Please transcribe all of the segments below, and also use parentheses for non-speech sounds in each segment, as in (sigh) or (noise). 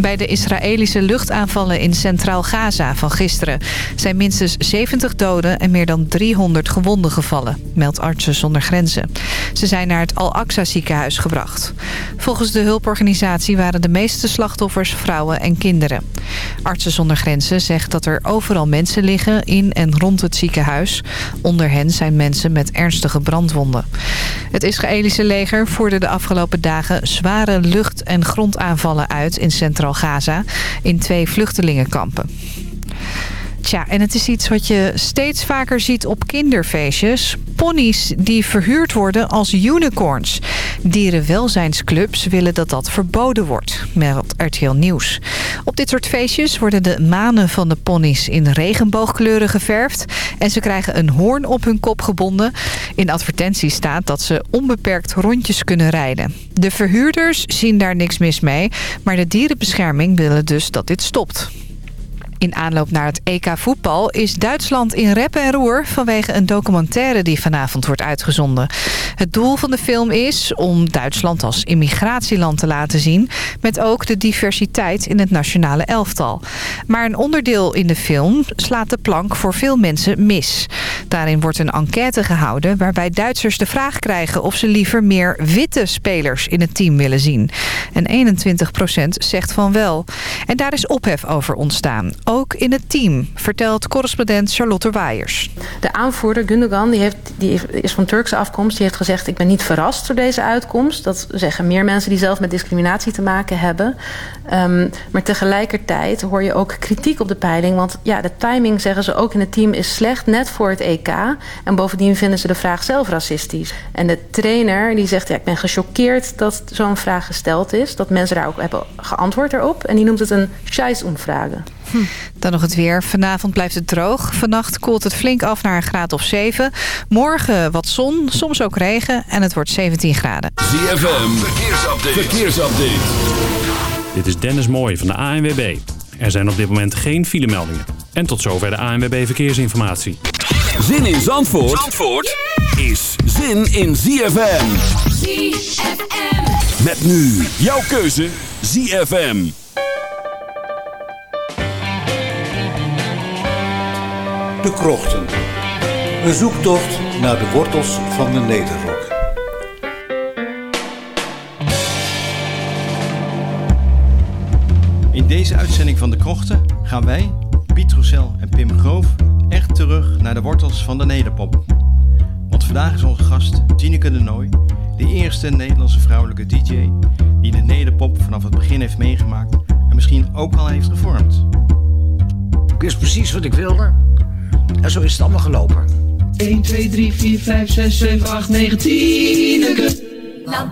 Bij de Israëlische luchtaanvallen in Centraal Gaza van gisteren... zijn minstens 70 doden en meer dan 300 gewonden gevallen, meldt Artsen zonder Grenzen. Ze zijn naar het Al-Aqsa ziekenhuis gebracht. Volgens de hulporganisatie waren de meeste slachtoffers vrouwen en kinderen. Artsen zonder Grenzen zegt dat er overal mensen liggen in en rond het ziekenhuis. Onder hen zijn mensen met ernstige brandwonden. Het Israëlische leger voerde de afgelopen dagen zware lucht- en grondaanvallen uit in Centraal Gaza in twee vluchtelingenkampen. Tja, en het is iets wat je steeds vaker ziet op kinderfeestjes. Ponies die verhuurd worden als unicorns. Dierenwelzijnsclubs willen dat dat verboden wordt, meldt RTL Nieuws. Op dit soort feestjes worden de manen van de ponies in regenboogkleuren geverfd... en ze krijgen een hoorn op hun kop gebonden. In advertenties staat dat ze onbeperkt rondjes kunnen rijden. De verhuurders zien daar niks mis mee, maar de dierenbescherming willen dus dat dit stopt. In aanloop naar het EK voetbal is Duitsland in rep en roer... vanwege een documentaire die vanavond wordt uitgezonden. Het doel van de film is om Duitsland als immigratieland te laten zien... met ook de diversiteit in het nationale elftal. Maar een onderdeel in de film slaat de plank voor veel mensen mis. Daarin wordt een enquête gehouden waarbij Duitsers de vraag krijgen... of ze liever meer witte spelers in het team willen zien. En 21% zegt van wel. En daar is ophef over ontstaan ook in het team, vertelt correspondent Charlotte Waaiers. De aanvoerder Gundogan die heeft, die is van Turkse afkomst. Die heeft gezegd, ik ben niet verrast door deze uitkomst. Dat zeggen meer mensen die zelf met discriminatie te maken hebben. Um, maar tegelijkertijd hoor je ook kritiek op de peiling. Want ja, de timing, zeggen ze ook in het team, is slecht net voor het EK. En bovendien vinden ze de vraag zelf racistisch. En de trainer die zegt, ja, ik ben gechoqueerd dat zo'n vraag gesteld is. Dat mensen daar ook hebben geantwoord erop. En die noemt het een scheißumfrage. Hm. Dan nog het weer. Vanavond blijft het droog. Vannacht koelt het flink af naar een graad of 7. Morgen wat zon, soms ook regen en het wordt 17 graden. ZFM, verkeersupdate. verkeersupdate. Dit is Dennis Mooij van de ANWB. Er zijn op dit moment geen filemeldingen. En tot zover de ANWB Verkeersinformatie. Zin in Zandvoort, Zandvoort is zin in ZFM. ZFM. Met nu jouw keuze ZFM. De Krochten. Een zoektocht naar de wortels van de Nederrok. In deze uitzending van De Krochten gaan wij, Piet Roussel en Pim Groof, echt terug naar de wortels van de nederpop. Want vandaag is onze gast Tineke de Nooi, de eerste Nederlandse vrouwelijke DJ die de nederpop vanaf het begin heeft meegemaakt en misschien ook al heeft gevormd. Ik wist precies wat ik wilde en zo is het allemaal gelopen. 1, 2, 3, 4, 5, 6, 7, 8, 9, 10. Lam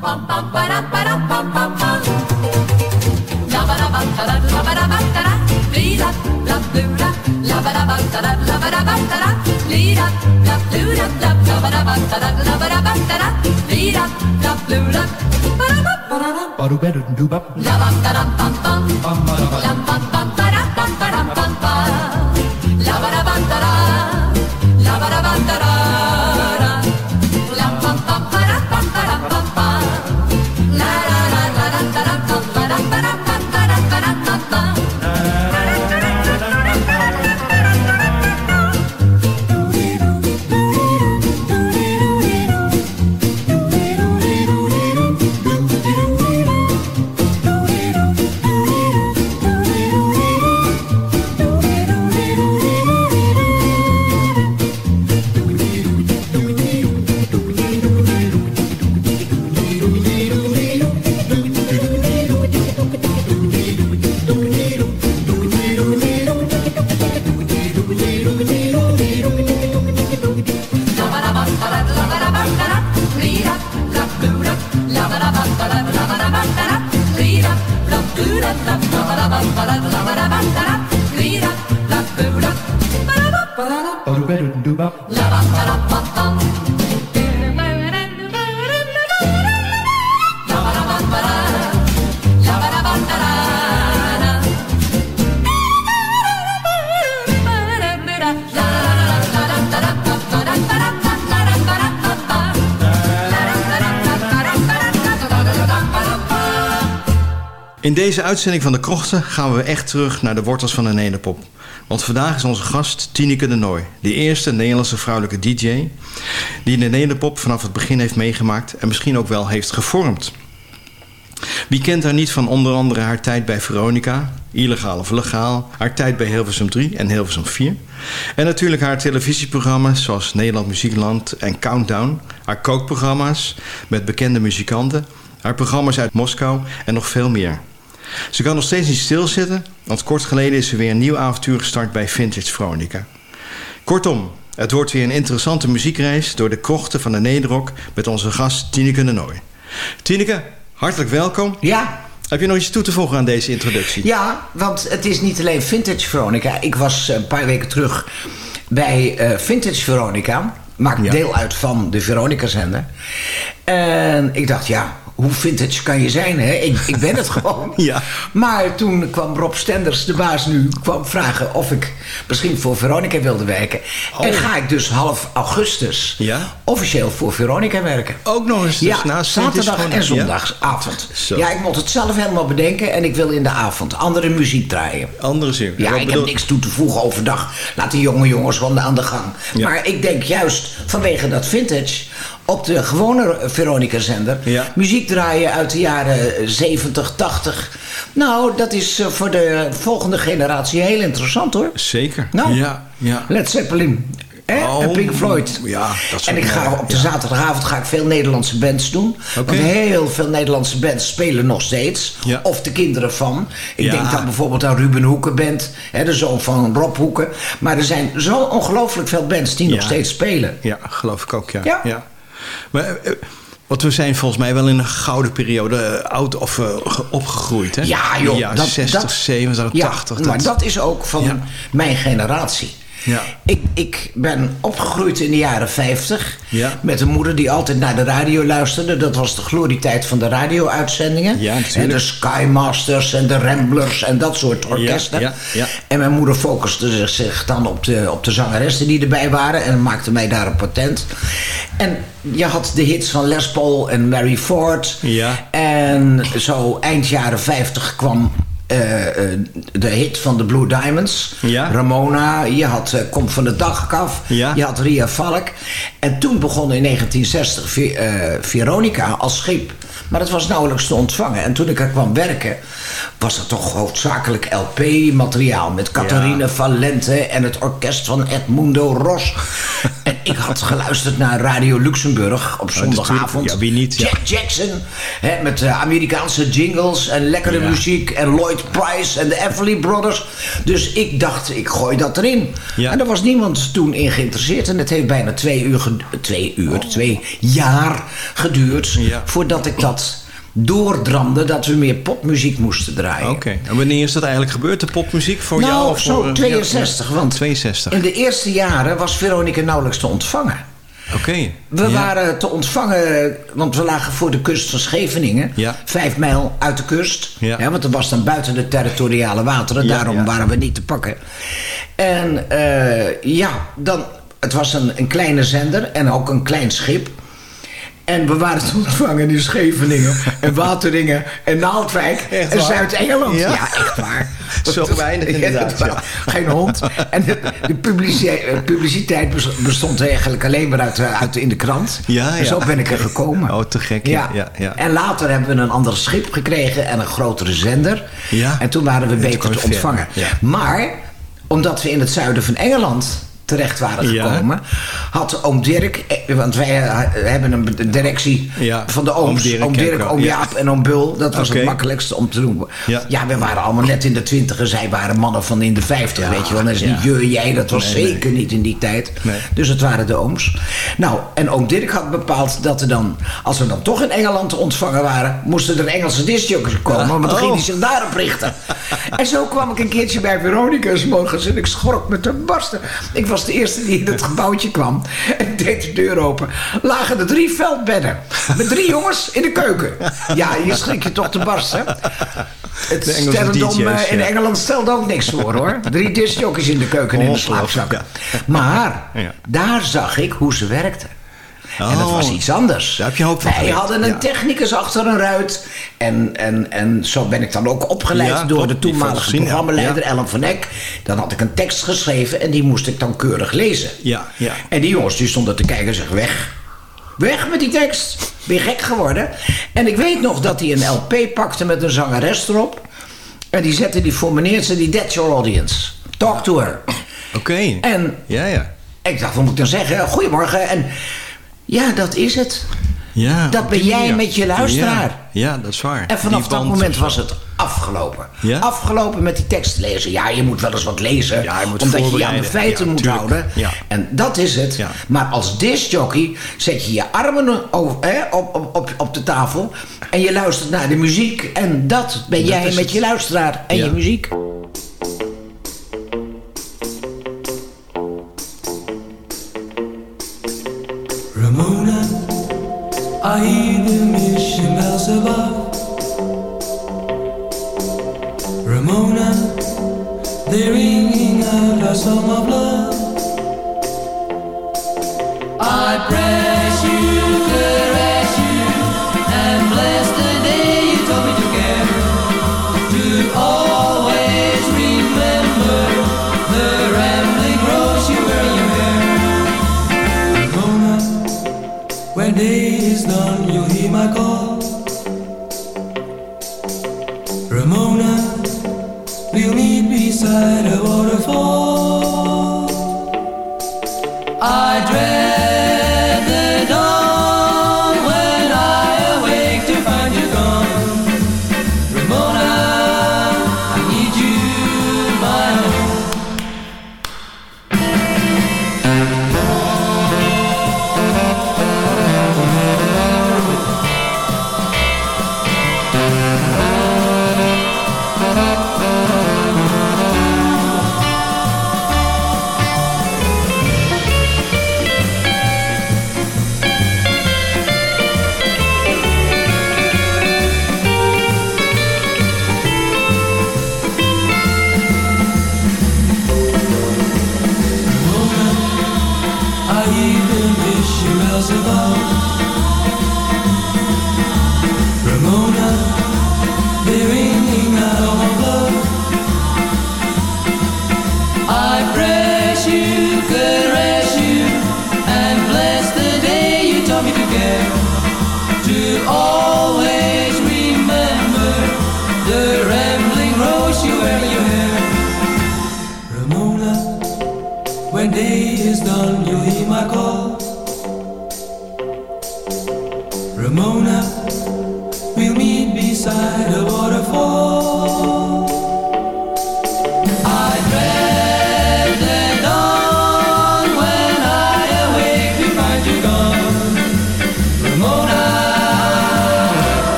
deze uitzending van de Krochten gaan we echt terug naar de wortels van de nederpop. Want vandaag is onze gast Tineke de Nooi, de eerste Nederlandse vrouwelijke DJ die de nederpop vanaf het begin heeft meegemaakt en misschien ook wel heeft gevormd. Wie kent haar niet van onder andere haar tijd bij Veronica, illegaal of legaal, haar tijd bij Hilversum 3 en Hilversum 4. En natuurlijk haar televisieprogramma's zoals Nederland Muziekland en Countdown, haar kookprogramma's met bekende muzikanten, haar programma's uit Moskou en nog veel meer. Ze kan nog steeds niet stilzitten, want kort geleden is ze weer een nieuw avontuur gestart bij Vintage Veronica. Kortom, het wordt weer een interessante muziekreis door de krochten van de Nederrock met onze gast Tineke de Nooi. Tineke, hartelijk welkom. Ja. Heb je nog iets toe te voegen aan deze introductie? Ja, want het is niet alleen Vintage Veronica. Ik was een paar weken terug bij uh, Vintage Veronica. Maakt Ja. deel uit van de Veronica-zender. En ik dacht, ja, hoe vintage kan je zijn, hè? Ik, ik ben het (laughs) gewoon. Ja. Maar toen kwam Rob Stenders, de baas nu, kwam vragen of ik misschien voor Veronica wilde werken. En ga ik dus half augustus Ja. officieel voor Veronica werken. Ook nog eens. dus Ja, naast zaterdag en Ja. zondagsavond. Zo. Ja, ik moet het zelf helemaal bedenken en ik wil in de avond andere muziek draaien. Andere zin. Ja, Wat ik bedoel- heb niks toe te voegen overdag. Laat die jonge jongens gewoon aan de gang. Ja. Maar ik denk juist vanwege dat vintage op de gewone Veronica-zender... Ja. muziek draaien uit de jaren 70, 80. Nou, dat is eh, voor de volgende generatie heel interessant hoor. Zeker. Nou, Ja, ja. Led Zeppelin. Oh, en Pink Floyd. ja, dat en ik ga op de zaterdagavond ga ik veel Nederlandse bands doen. Want heel veel Nederlandse bands spelen nog steeds. Ja. Of de kinderen van. Ik Ja. denk dan bijvoorbeeld aan Ruben Hoeken band. Hè, de zoon van Rob Hoeken. Maar er zijn zo ongelooflijk veel bands die nog steeds spelen. Ja, geloof ik ook, ja. Ja. Maar, eh, want we zijn volgens mij wel in een gouden periode eh, oud of eh, ge- opgegroeid, hè? Ja joh. Ja, dat, 60, dat, 70, ja, 80. Maar dat is ook van Ja. mijn generatie. Ja. Ik, ik ben opgegroeid in de jaren 50 Ja. met een moeder die altijd naar de radio luisterde. Dat was de glorietijd van de radio-uitzendingen. Ja, en de Skymasters en de Ramblers en dat soort orkesten. ja, ja. En mijn moeder focuste zich dan op de, op de zangeressen die erbij waren en maakte mij daar een patent. En je had de hits van Les Paul en Mary Ford. Ja. En zo eind jaren 50 kwam de hit van de Blue Diamonds. Ja. Ramona. Je had eh, Kom van de dag af. Ja. Je had Ria Valk. En toen begon in 1960 Ve- eh, Veronica als schip. Maar dat was nauwelijks te ontvangen. En toen ik er kwam werken, was dat toch hoofdzakelijk LP-materiaal. Met Catharine Valente en het orkest van Edmundo Ros. Ik had geluisterd naar Radio Luxemburg op zondagavond. natuurlijk. Ja, wie niet, ja. Jack Jackson, hè, met eh, Amerikaanse jingles en lekkere Ja. muziek. En Lloyd Price en de Everly Brothers. Dus ik dacht, ik gooi dat erin. Ja. En er was niemand toen in geïnteresseerd. En het heeft bijna twee uur, twee, uur twee jaar geduurd... Voordat ik dat doordramde dat we meer popmuziek moesten draaien. Oké. En wanneer is dat eigenlijk gebeurd, de popmuziek voor nou, jou? Of zo voor, eh, 62. ja, Want 62. in de eerste jaren was Veronica nauwelijks te ontvangen. Oké. We Ja. waren te ontvangen, want we lagen voor de kust van Scheveningen. Ja. Vijf mijl uit de kust. Ja. want dat was dan buiten de territoriale wateren. Daarom waren we niet te pakken. En eh, ja, dan, het was een, een kleine zender en ook een klein schip. En we waren te ontvangen in Scheveningen en Wateringen en Naaldwijk en? Zuid-Engeland. Ja? Ja? echt waar. (laughs) Zo weinig inderdaad, Ja. Geen hond. En de, eh, publiciteit bes- bestond eigenlijk alleen maar uit, eh, uit in de krant. Ja, ja. zo ben ik er gekomen. Oh, te gek, ja, ja. En later hebben we een ander schip gekregen en een grotere zender. Ja. En toen waren we toen beter te ontvangen. ja. Maar omdat we in het zuiden van Engeland terecht waren Ja. gekomen, had oom Dirk, eh, want wij eh, hebben een directie Ja. van de Oom ooms, Dirk oom Dirk, oom ja. Jaap en oom Bul. Dat was het makkelijkste om te doen. Ja. We waren allemaal net in de twintig zij waren mannen van in de vijftig, weet je wel. Dat is niet je en jij, dat was Nee, nee. zeker niet in die tijd. Nee. Dus het waren de ooms. Nou, en oom Dirk had bepaald dat er dan, als we dan toch in Engeland te ontvangen waren, moesten er Engelse discjockeys komen, want dan Oh. ging hij zich daarop richten. (laughs) en zo kwam ik een keertje bij Veronica's morgens en ik schrok me te barsten. Ik was de eerste die in het gebouwtje kwam en deed de deur open. Lagen er drie veldbedden met drie jongens in de keuken. Ja, je schrik je toch te barsten. Het sterrendom eh, in. Engeland stelde ook niks voor hoor. Drie discjockeys in de keuken en in de slaapzak. Maar daar zag ik hoe ze werkten. En dat Oh. was iets anders. Daar heb je hoop van Wij geleerd, hadden een ja. technicus achter een ruit. En, en, en zo ben ik dan ook opgeleid Ja, door de toenmalige programmaleider. Ellen van Eck. Dan had ik een tekst geschreven en die moest ik dan keurig lezen. Ja, ja. En die jongens die stonden te kijken en zeggen weg. Weg met die tekst. Ben je gek geworden? En ik weet nog dat hij een LP pakte met een zangeres erop. En die zette die voor meneer ze die That's Your Audience. Talk to her. Oké. En Ja, ja. ik dacht, wat moet ik dan zeggen? Goedemorgen. En ja, dat is het. ja Dat ben jij met je luisteraar. Ja, ja, dat is waar. En vanaf dat moment was het afgelopen. Ja? Afgelopen met die tekst lezen. Ja, je moet wel eens wat lezen. Ja, je moet omdat je je aan de feiten moet tuurlijk. houden. Ja. En dat is het. Maar als discjockey zet je je armen over, hè, op, op, op, op de tafel. En je luistert naar de muziek. En dat ben Dat jij met het. je luisteraar en je muziek. above. Ramona, the ringing out a song of love.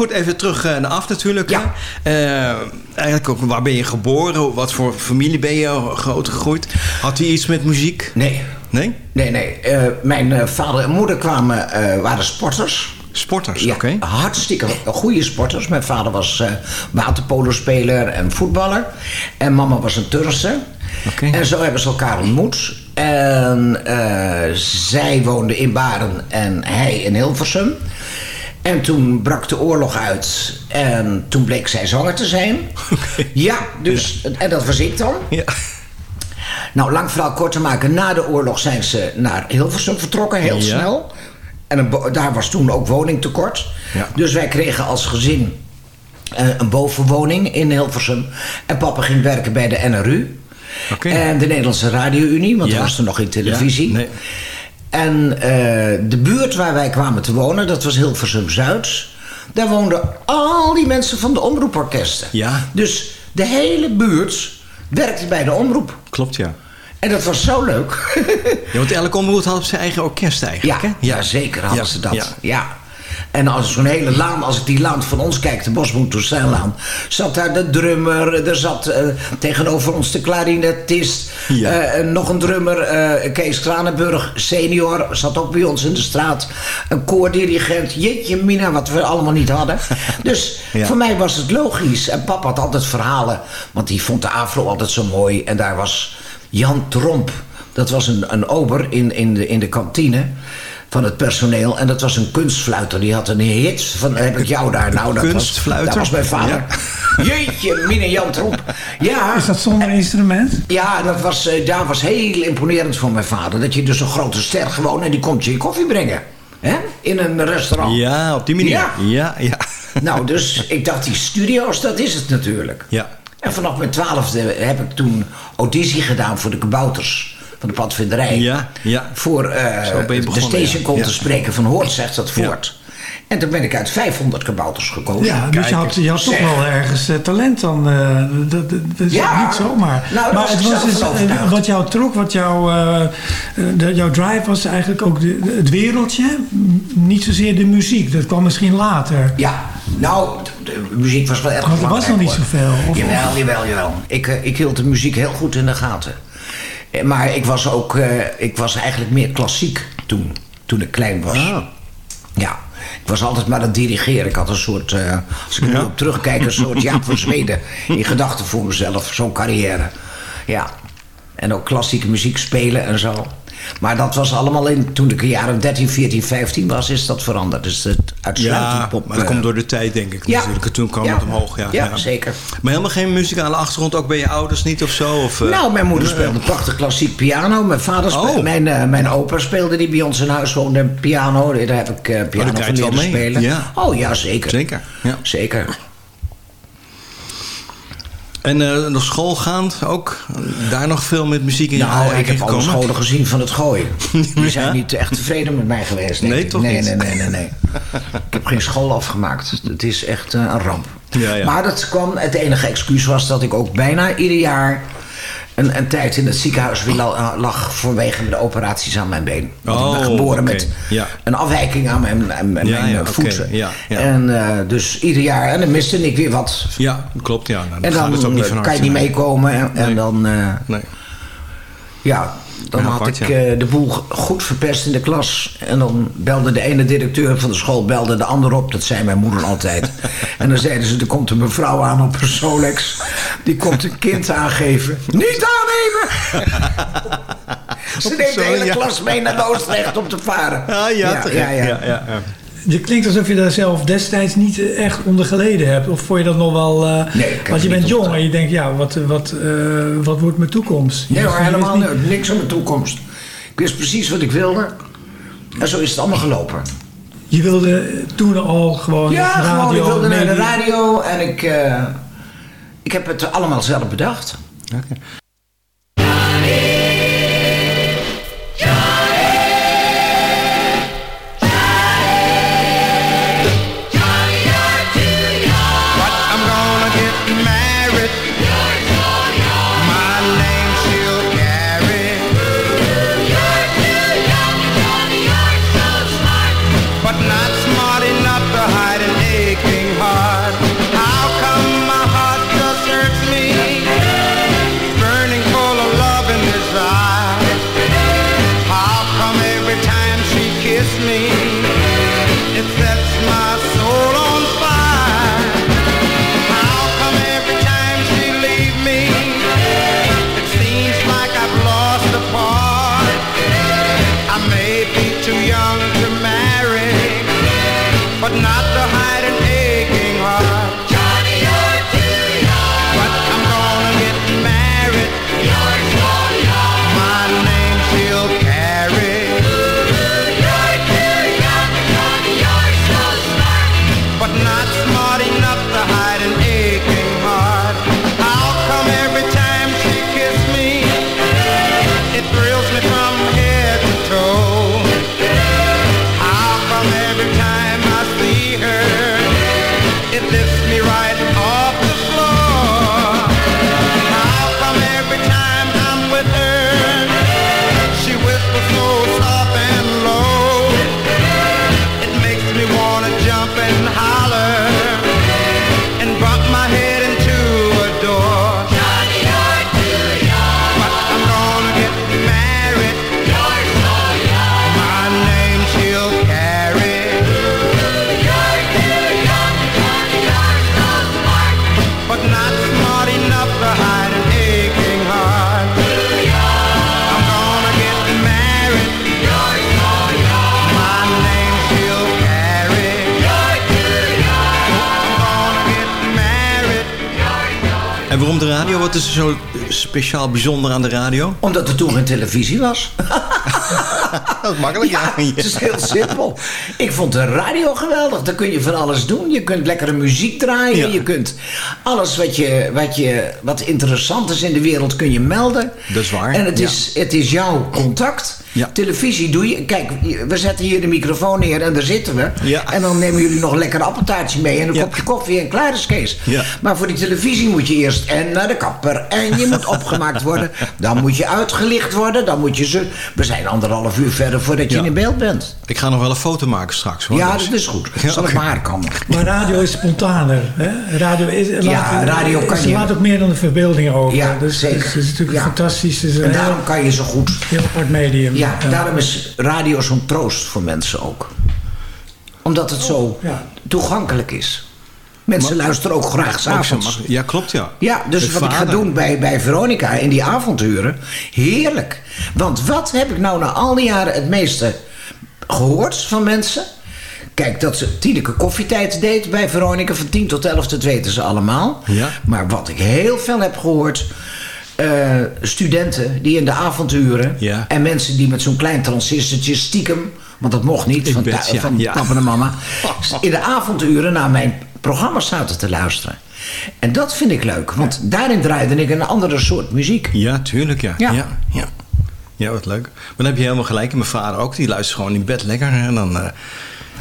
Goed, even terug eh, naar af natuurlijk. Ja. Eh, eigenlijk ook, waar ben je geboren? Wat voor familie ben je groot gegroeid? Had u iets met muziek? Nee, Nee? nee, nee. Eh, mijn vader en moeder kwamen, waren sporters. Sporters, Ja, oké. hartstikke goede sporters. Mijn vader was eh waterpolospeler en voetballer. En mama was een Turkse. Oké. En zo hebben ze elkaar ontmoet. En zij woonde in Baren en hij in Hilversum. En toen brak de oorlog uit. En toen bleek zij zanger te zijn. (laughs) Ja, dus, en dat was ik dan. Ja. Nou, lang verhaal kort te maken. Na de oorlog zijn ze naar Hilversum vertrokken, heel Ja. snel. En een daar was toen ook woningtekort. Ja. Dus wij kregen als gezin eh, een bovenwoning in Hilversum. En papa ging werken bij de NRU. En de Nederlandse Radio-Unie, want er was er nog geen televisie. Nee. En eh, de buurt waar wij kwamen te wonen, dat was Hilversum-Zuid. Daar woonden al die mensen van de omroeporkesten. Ja. Dus de hele buurt werkte bij de omroep. Klopt, ja. En dat was zo leuk. (laughs) ja. Want elke omroep had zijn eigen orkest eigenlijk, ja, hè? ja, zeker hadden Ja, ze dat. ja. Ja. En als zo'n hele laan, als ik die laan van ons kijk, de Bosboen Toussaintlaan, zat daar de drummer, er zat eh, tegenover ons de klarinetist, Ja. eh, nog een drummer, eh, Kees Kranenburg senior, zat ook bij ons in de straat, een koordirigent, jeetje mina, wat we allemaal niet hadden. (laughs) Dus Ja. voor mij was het logisch. En papa had altijd verhalen, want die vond de afro altijd zo mooi en daar was Jan Tromp. Dat was een, een ober in, in, de, in de kantine van het personeel. En dat was een kunstfluiter. Die had een hit van heb ik jou daar. Nou, dat was, Kunstfluiter? dat was mijn vader. (laughs) Jeetje, mine Jan Tromp. Ja, Is dat zonder instrument? ja, dat was, eh, dat was heel imponerend van mijn vader. Dat je dus een grote ster gewoon en die komt je koffie brengen. hè? In een restaurant. Ja, op die manier. Ja. Ja, ja. (laughs) Nou, dus ik dacht, die studio's, dat is het natuurlijk. Ja. En vanaf mijn twaalfde heb ik toen auditie gedaan voor de kabouters van de padvinderij. Ja, ja. Voor eh, Zo ben je de begonnen, stationcon ja. te spreken van Hoort zegt dat voort. En toen ben ik uit 500 kabouters gekomen. Ja, dus je had, je had toch wel ergens eh, talent dan. eh, dat, dat, dat is Ja. niet zomaar. Nou, maar was het was dus, wat jou trok, wat jou, de, jouw drive was eigenlijk ook de, de- het wereldje. Niet zozeer de muziek, dat kwam misschien later. Ja, nou, de, de muziek was wel erg Want er was nog belangrijk, niet zoveel. Of- Jawel, jawel, jawel. Ik, ik hield de muziek heel goed in de gaten. Eh, Maar ik was ook, eh, ik was eigenlijk meer klassiek toen, toen ik klein was. Ah. Ja, ik was altijd maar aan het dirigeren. Ik had een soort, eh, als ik er nu op terugkijk, een soort Jaap van Zweden in gedachten voor mezelf. Zo'n carrière. Ja. En ook klassieke muziek spelen en zo. Maar dat was allemaal in, toen ik een jaar of 13, 14, 15 was, is dat veranderd. Dus het uitsluitend Ja, pop. maar dat eh, komt door de tijd, denk ik. Ja. Natuurlijk. En Toen kwam Ja. het omhoog. Ja, Ja, zeker. Maar helemaal geen muzikale achtergrond, ook bij je ouders niet of zo? Of, eh, Nou, mijn moeder speelde prachtig klassiek piano. Mijn vader speelde, Oh. mijn, eh, mijn opa speelde die bij ons in huis woonde piano. Daar heb ik eh, piano draait van leren spelen. Oh ja, zeker. Zeker, ja. Zeker. En eh naar school gaand ook? Daar nog veel met muziek in je Nou, ik heb alle gekomen? scholen gezien van het gooien. (laughs) Die zijn Ja? niet echt tevreden met mij geweest. Nee, ik. toch nee, niet? Nee, nee, nee, nee. ik heb geen school afgemaakt. Het is echt eh, een ramp. Ja, ja. Maar dat kwam, het enige excuus was dat ik ook bijna ieder jaar... Een, een tijd in het ziekenhuis lag vanwege de operaties aan mijn been. Want ik Oh, ben geboren oké. met Ja. een afwijking aan mijn, aan mijn Ja, ja, oké. voeten. Ja. En eh, dus ieder jaar, en dan miste ik weer wat. Ja, klopt. Ja. Nou, En gaat dan ook niet van kan je niet meekomen. En, en dan... eh, Nee. ja, dan Ja, had apart, ik ja. eh, de boel goed verpest in de klas. En dan belde de ene directeur van de school belde de ander op. Dat zei mijn moeder altijd. (laughs) en dan zeiden ze, er komt een mevrouw aan op een Solex. Die komt een kind aangeven. Niet aannemen! (laughs) ze neemt de hele klas mee naar Loosdrecht om te varen. Ah, ja, ja, ja. Ja, ja, ja. Je klinkt alsof je daar zelf destijds niet eh, echt onder geleden hebt. Of vond je dat nog wel... eh, Nee, heb want je bent jong en je denkt, ja, wat, wat, eh, wat wordt mijn toekomst? Je Nee hoor, helemaal niet. Niks aan mijn toekomst. Ik wist precies wat ik wilde. En zo is het allemaal gelopen. Je wilde toen al gewoon Ja, radio, gewoon, ik wilde naar de radio en ik, eh, ik heb het allemaal zelf bedacht. But Wat is er zo speciaal bijzonder aan de radio? Omdat er toen geen televisie was. (laughs) Dat is makkelijk, Ja, ja. het is heel simpel. Ik vond de radio geweldig. Daar kun je van alles doen. Je kunt lekkere muziek draaien. Ja. Je kunt alles wat, je, wat, je, wat interessant is in de wereld kun je melden. Dat is waar, En het, is, het is jouw contact. Ja. Televisie doe je. Kijk, we zetten hier de microfoon neer en daar zitten we. Ja. En dan nemen jullie nog een lekker appeltaartje mee en een Ja. kopje koffie en klaar is Kees. Ja. Maar voor die televisie moet je eerst en naar de kapper en je moet (laughs) opgemaakt worden. Dan moet je uitgelicht worden. Dan moet je ze. We zijn anderhalf uur verder voordat je in beeld bent. Ik ga nog wel een foto maken straks. Hoor. Ja, Dus- dat is goed. Ja, Zal ik maar komen? Maar radio is spontaner. Hè? Radio is, Ja, radio kan ze je- laat ook meer dan de verbeelding over. Ja, dus zeker. Het is, het is natuurlijk Ja. fantastisch. Is En heel, daarom kan je zo goed. heel apart medium. Ja, daarom is radio zo'n troost voor mensen ook. Omdat het zo Ja. toegankelijk is. Mensen luisteren ook graag s'avonds. Ja, klopt ja. Ja, dus wat ik ga doen bij, bij Veronica in die avonturen, heerlijk. Want wat heb ik nou na al die jaren het meeste gehoord van mensen? Kijk, dat ze Tineke koffietijd deed bij Veronica van 10 tot 11, dat weten ze allemaal. Ja. Maar wat ik heel veel heb gehoord... eh, studenten die in de avonturen... Ja. en mensen die met zo'n klein transistortje stiekem... want dat mocht niet van, bed, ja, van ja. papa en mama... (laughs) in de avonturen naar mijn programma's zaten te luisteren. En dat vind ik leuk, want daarin draaide ik een andere soort muziek. Ja, tuurlijk ja. Ja. Ja. ja. Ja, wat leuk. Maar dan heb je helemaal gelijk. En mijn vader ook, die luistert gewoon in bed lekker. En dan eh,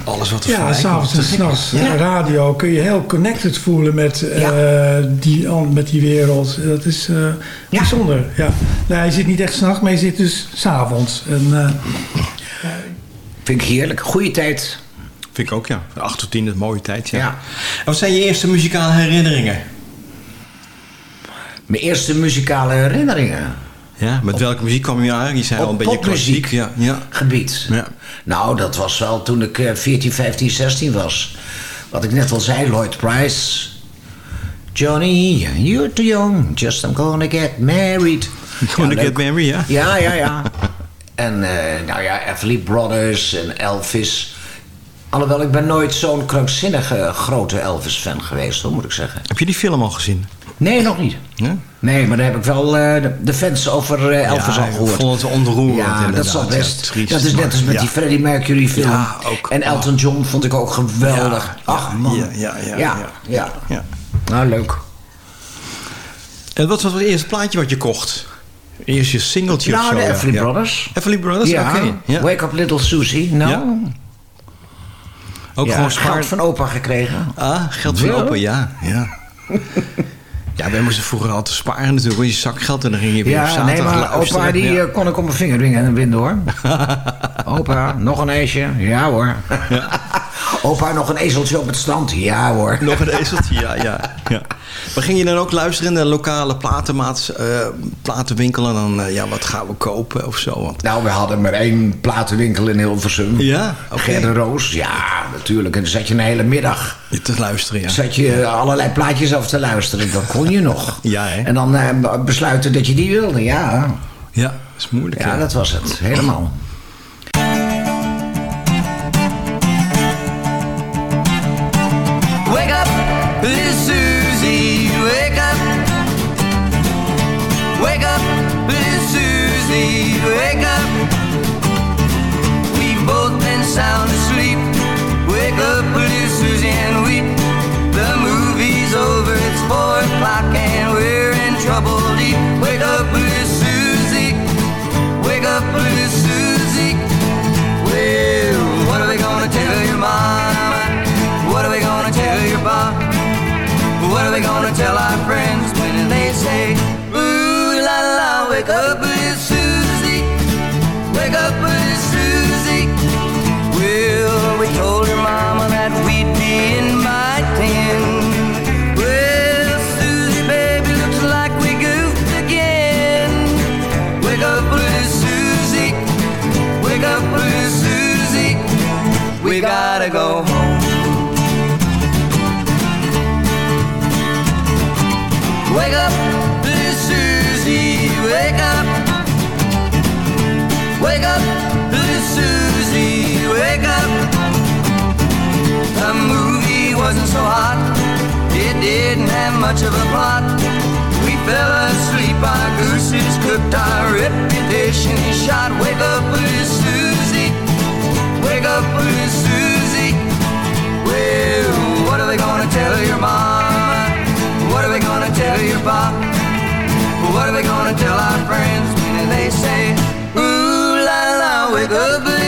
alles wat er Ja, s'avonds en s'nachts. Ja. Radio kun je heel connected voelen met, eh, die, met die wereld. Dat is eh, Ja. bijzonder. Ja. Nou, je zit niet echt s'nachts, maar je zit dus s'avonds. En, eh, Vind ik heerlijk. Goeie tijd. Vind ik ook, ja. Van 8 tot 10 is een mooie tijd, ja. Ja. En wat zijn je eerste muzikale herinneringen? Mijn eerste muzikale herinneringen. Ja, met welke muziek kwam je aan? Je zei al een beetje klassiek. Ja, ja. Gebied. Ja. Nou, dat was wel toen ik eh, 14, 15, 16 was. Wat ik net al zei, Lloyd Price. Johnny, you're too young. Just I'm gonna get married. (laughs) Gonna Ja, get married, ja? Ja, ja, ja. (laughs) En eh, nou ja, Everly Brothers en Elvis. Alhoewel, ik ben nooit zo'n krankzinnige grote Elvis-fan geweest, hoor, moet ik zeggen. Heb je die film al gezien? Nee, nog niet. Ja? Nee, maar daar heb ik wel eh, de, de fans over eh, Elvis Ja, al ik gehoord. vond het ontroerend, Ja, dat Ja, best. triest, dat is net als met ja. die Freddie Mercury film. Ja, ook. En Elton John vond ik ook geweldig. Ja, Ach man. ja, ja, ja, ja, ja. ja. Ja. Nou, leuk. En wat was het eerste plaatje wat je kocht? Eerst je singeltje of Nou, zo? de ja. Everly Ja. Brothers. Everly Brothers, ja. oké. Ja. Wake Up Little Susie. Nou, Ja. Ook ja, gewoon spaar... geld van opa gekregen. Ah, geld van Ja. opa, ja. ja. (laughs) ja, wij moesten vroeger altijd sparen natuurlijk. Want je zakgeld en dan ging je weer op Ja, zaterdag nee, maar opa die Ja. eh, kon ik op mijn vinger dwingen en winnen hoor. (laughs) opa, nog een ijsje? Ja hoor. (laughs) opa, nog een ezeltje op het strand? Ja hoor. Nog een ezeltje, ja, ja, ja. Maar ging je dan ook luisteren in de lokale platenmaats, platenwinkel... en dan, eh, ja, wat gaan we kopen of zo? Want, Nou, we hadden maar één platenwinkel in Hilversum. Ja, oké. Gerda Roos. Ja, natuurlijk. En dan zat je een hele middag. te luisteren, ja. Zat je allerlei plaatjes af te luisteren. Dat kon je nog. (laughs) Ja, hè? En dan eh, besluiten dat je die wilde. Ja, Ja, dat is moeilijk, ja ja. dat was het. Helemaal. Sound asleep. Wake up, little and weep. The movie's over, it's four o'clock, and we're in trouble deep. Wake up, little. Wake up. Well, what are we gonna tell your? What are we gonna tell your? What are we gonna tell our friends when they say, Ooh la la, wake up, little Susie, so hot, it didn't have much of a plot. We fell asleep, our goose is cooked, our reputation shot. Wake up, little Susie. Wake up, little Susie. Well, what are they gonna tell your mama? What are they gonna tell your pop? What are they gonna tell our friends when they say, Ooh la la, wake up,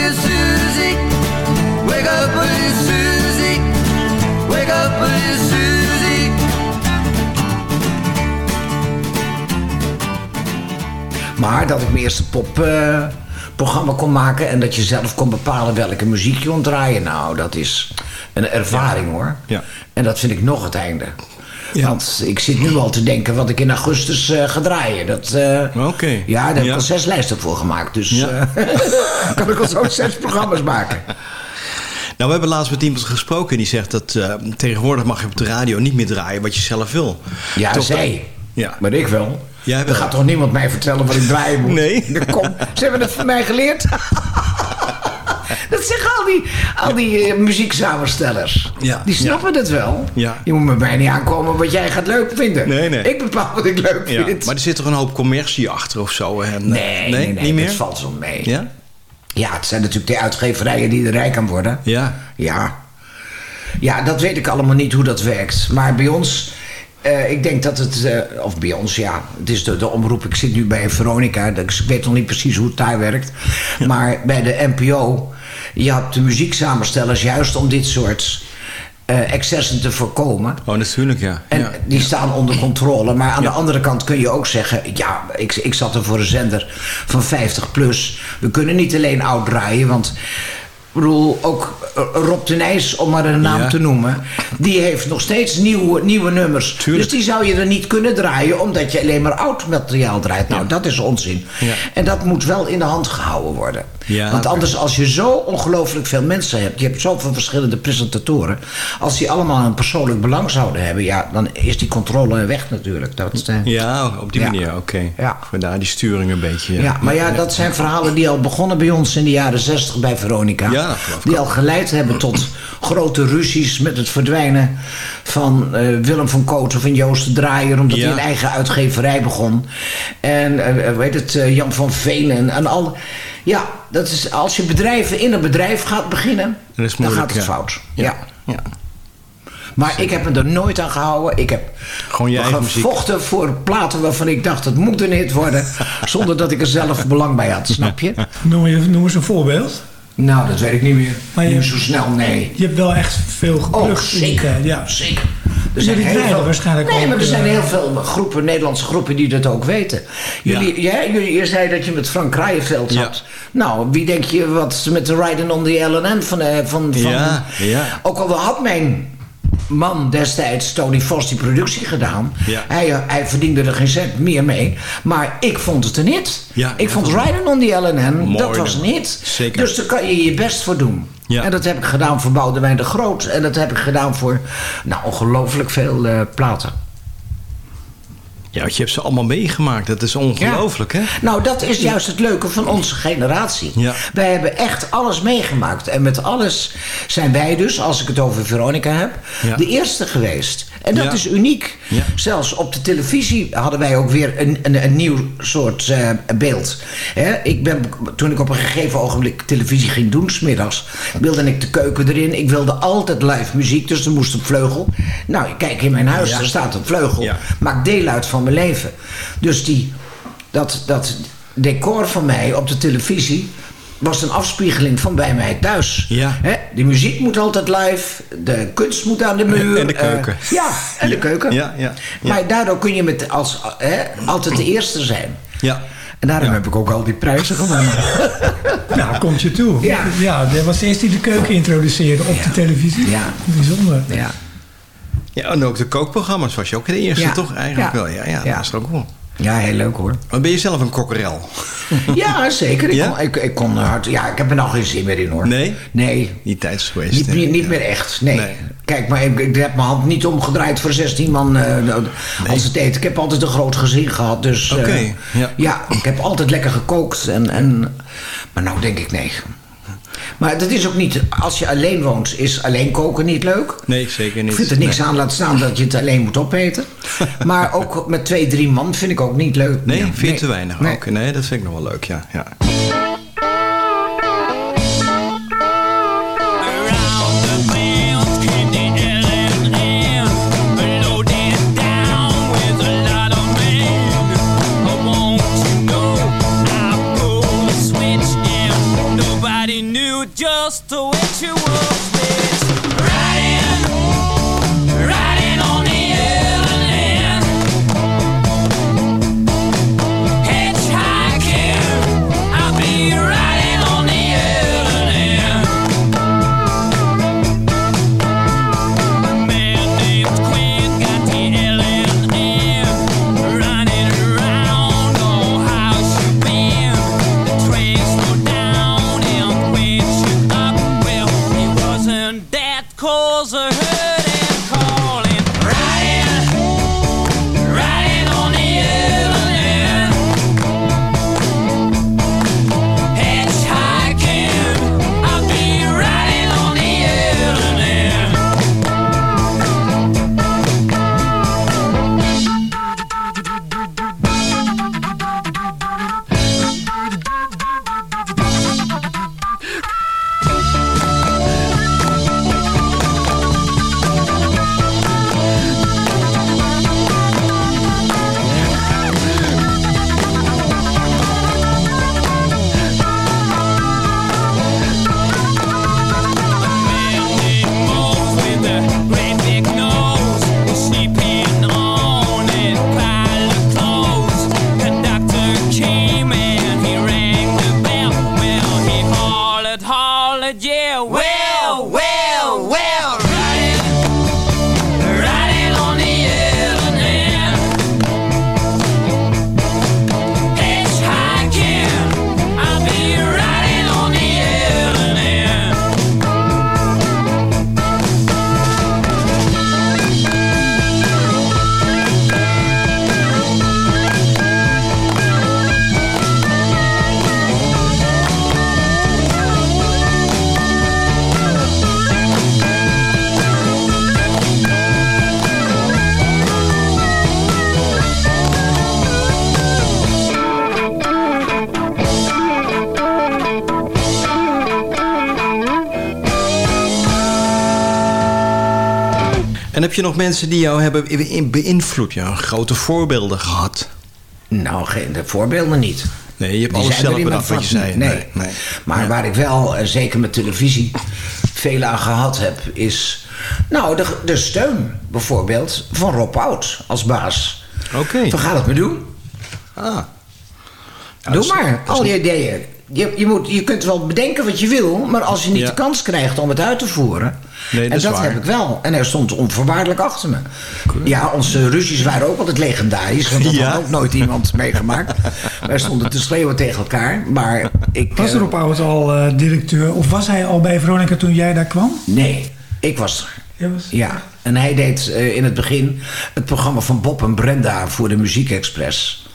Maar dat ik mijn eerste popprogramma kon maken... en dat je zelf kon bepalen welke muziek je kon draaien... nou, dat is een ervaring hoor. Ja. En dat vind ik nog het einde. Want ik zit nu al te denken wat ik in augustus eh, ga draaien. Dat, eh, Oké. Ja, daar heb ik al zes lijsten voor gemaakt. Dus eh, (laughs) kan ik al zo zes programma's maken. Nou, we hebben laatst met iemand gesproken die zegt dat eh, tegenwoordig mag je op de radio niet meer draaien wat je zelf wil. Ja, Toch zij. Ja. Maar ik wel. Jij Er wel. gaat toch niemand mij vertellen wat ik draaien moet? Nee. (laughs) Kom, ze hebben het van mij geleerd. (laughs) Dat zeggen al die, al die eh, muzieksamenstellers. Ja. Die snappen het wel. Ja. Je moet me bij niet aankomen wat jij gaat leuk vinden. Nee, nee. Ik bepaal wat ik leuk Ja, vind. maar er zit toch een hoop commercie achter of zo? En, eh, nee, nee, nee, niet meer? dat valt zo mee. Ja? Ja, het zijn natuurlijk die uitgeverijen die er rijk aan worden. Ja. Ja. Ja, dat weet ik allemaal niet hoe dat werkt. Maar bij ons, eh, ik denk dat het, eh, of bij ons, ja, het is de, de omroep. Ik zit nu bij Veronica, dus ik weet nog niet precies hoe het daar werkt. Maar bij de NPO, je hebt de muzieksamenstellers juist om dit soort eh, excessen te voorkomen. Oh, natuurlijk, ja. En ja. die staan onder controle. Maar aan de andere kant kun je ook zeggen... ja, ik, ik zat er voor een zender van 50 plus. We kunnen niet alleen oud draaien, want... Ik bedoel, ook eh, Rob de Nijs, om maar een naam Ja. te noemen... die heeft nog steeds nieuwe, nieuwe nummers. Tuurlijk. Dus die zou je er niet kunnen draaien... omdat je alleen maar oud materiaal draait. Nou, dat is onzin. Ja. En dat moet wel in de hand gehouden worden. Ja, Want anders, als je zo ongelooflijk veel mensen hebt... je hebt zoveel verschillende presentatoren... als die allemaal een persoonlijk belang zouden hebben... ja, dan is die controle weg natuurlijk. Dat, eh, Ja, op die Ja. manier, oké. Ja. Vandaar die sturing een beetje. ja, maar ja, dat zijn verhalen die al begonnen bij ons in de jaren 60 bij Veronica. Die al geleid hebben tot grote ruzies met het verdwijnen van eh, Willem van Kooten van Joost de Draaier. Omdat hij een eigen uitgeverij begon. En eh, weet het, eh, Jan van Veen en, en al. Ja, dat is, als je bedrijven in een bedrijf gaat beginnen, dan gaat het ja. fout. Ja. ja. ja. Maar ik heb me er nooit aan gehouden. Ik heb Gewoon je muziek. gevochten voor platen waarvan ik dacht... het moet een hit worden, (laughs) zonder dat ik er zelf belang bij had. Snap je? Noem, je, noem eens een voorbeeld. Nou, dat weet ik niet meer. Maar je- Niet zo snel, nee. Je hebt wel echt veel Oh, geplukt die zeker. Ja. Zeker. Er Jullie draaien waarschijnlijk nee, maar er zijn eh, heel veel groepen, Nederlandse groepen die dat ook weten. Jullie, ja. jullie, je zei dat je met Frank Kraaienveld Ja. zat. Nou, wie denk je wat met de Riding on the LNN van... eh, van, van Ja, ja. Ook al had mijn man destijds, Tony Vos, die productie gedaan. Ja. Hij, hij verdiende er geen cent meer mee. Maar ik vond het een hit. Ja, ik vond Riding on the LNN, Mooi dat was een hit. Zeker. Dus daar kan je je best voor doen. Ja. En dat heb ik gedaan voor Boudewijn de Groot. En dat heb ik gedaan voor nou, ongelooflijk veel eh, platen. Ja, want je hebt ze allemaal meegemaakt. Dat is ongelooflijk, hè? Nou, dat is juist het leuke van onze generatie. Ja. Wij hebben echt alles meegemaakt. En met alles zijn wij dus, als ik het over Veronica heb, Ja. de eerste geweest. En dat is uniek. Ja. Zelfs op de televisie hadden wij ook weer een, een, een nieuw soort eh, beeld. Hè, ik ben, toen ik op een gegeven ogenblik televisie ging doen, smiddags, wilde ik de keuken erin. Ik wilde altijd live muziek, dus er moest een vleugel. Nou, kijk in mijn huis, er staat een vleugel. Ja. Maakt deel uit van mijn leven. Dus die, dat, dat decor van mij op de televisie was een afspiegeling van bij mij thuis. Ja. Hè, die muziek moet altijd live, de kunst moet aan de muur. En de keuken. eh, ja, en de keuken. Ja, ja, ja. Maar daardoor kun je met als, hè, altijd de eerste zijn. Ja. En daarom Ja. heb ik ook al die prijzen gewonnen. (laughs) Nou, komt je toe. Ja. ja, dat was de eerste die de keuken introduceerde op de televisie. Ja. Bijzonder. ja. Ja, en ook de kookprogramma's was je ook de eerste, Ja. toch? Eigenlijk Ja. wel. Ja, ja, Ja. dat is ook wel. ja, heel leuk hoor. Maar ben je zelf een kokkerel? Ja, zeker. Ik, Ja? Kon, ik, ik kon hard. Ja, ik heb er nog geen zin meer in hoor. Nee? Nee. Die tijd is geweest. Niet, niet Ja. meer echt, nee. Nee. Kijk, maar ik, ik heb mijn hand niet omgedraaid voor 16 man eh, als het eten. Ik heb altijd een groot gezin gehad, dus... eh, Oké, ja. ik heb altijd lekker gekookt. En, en, maar nou denk ik, nee. Maar dat is ook niet... Als je alleen woont, is alleen koken niet leuk. Nee, zeker niet. Ik vind er niks Nee. aan laten staan dat je het alleen moet opeten. (laughs) maar ook met twee, drie man vind ik ook niet leuk. Nee, Ja, vind je te weinig Nee. ook? Nee, dat vind ik nog wel leuk, ja. ja. Heb je nog mensen die jou hebben beïnvloed? Ja, grote voorbeelden gehad? Nou, geen de voorbeelden niet. Nee, je hebt Die alles zelf bedacht wat je zei. Nee, nee. Maar waar ik wel, eh, zeker met televisie, veel aan gehad heb, is... Nou, de, de steun bijvoorbeeld van Rob Oud als baas. Oké. Van ga dat maar doen. Ah. Doe maar, al die ideeën. Je, je, moet, je kunt wel bedenken wat je wil, maar als je niet Ja. de kans krijgt om het uit te voeren. Nee, dat en is dat waar. heb ik wel. En hij stond onvoorwaardelijk achter me. Ja, onze ruzies waren ook altijd legendarisch, want dat Ja. had ook nooit iemand (laughs) meegemaakt. Wij stonden te schreeuwen tegen elkaar, maar ik. Was eh, er op oud al eh, directeur? Of was hij al bij Veronica toen jij daar kwam? Nee, ik was er. Jij was- Ja, en hij deed eh, in het begin het programma van Bob en Brenda voor de Muziek Express.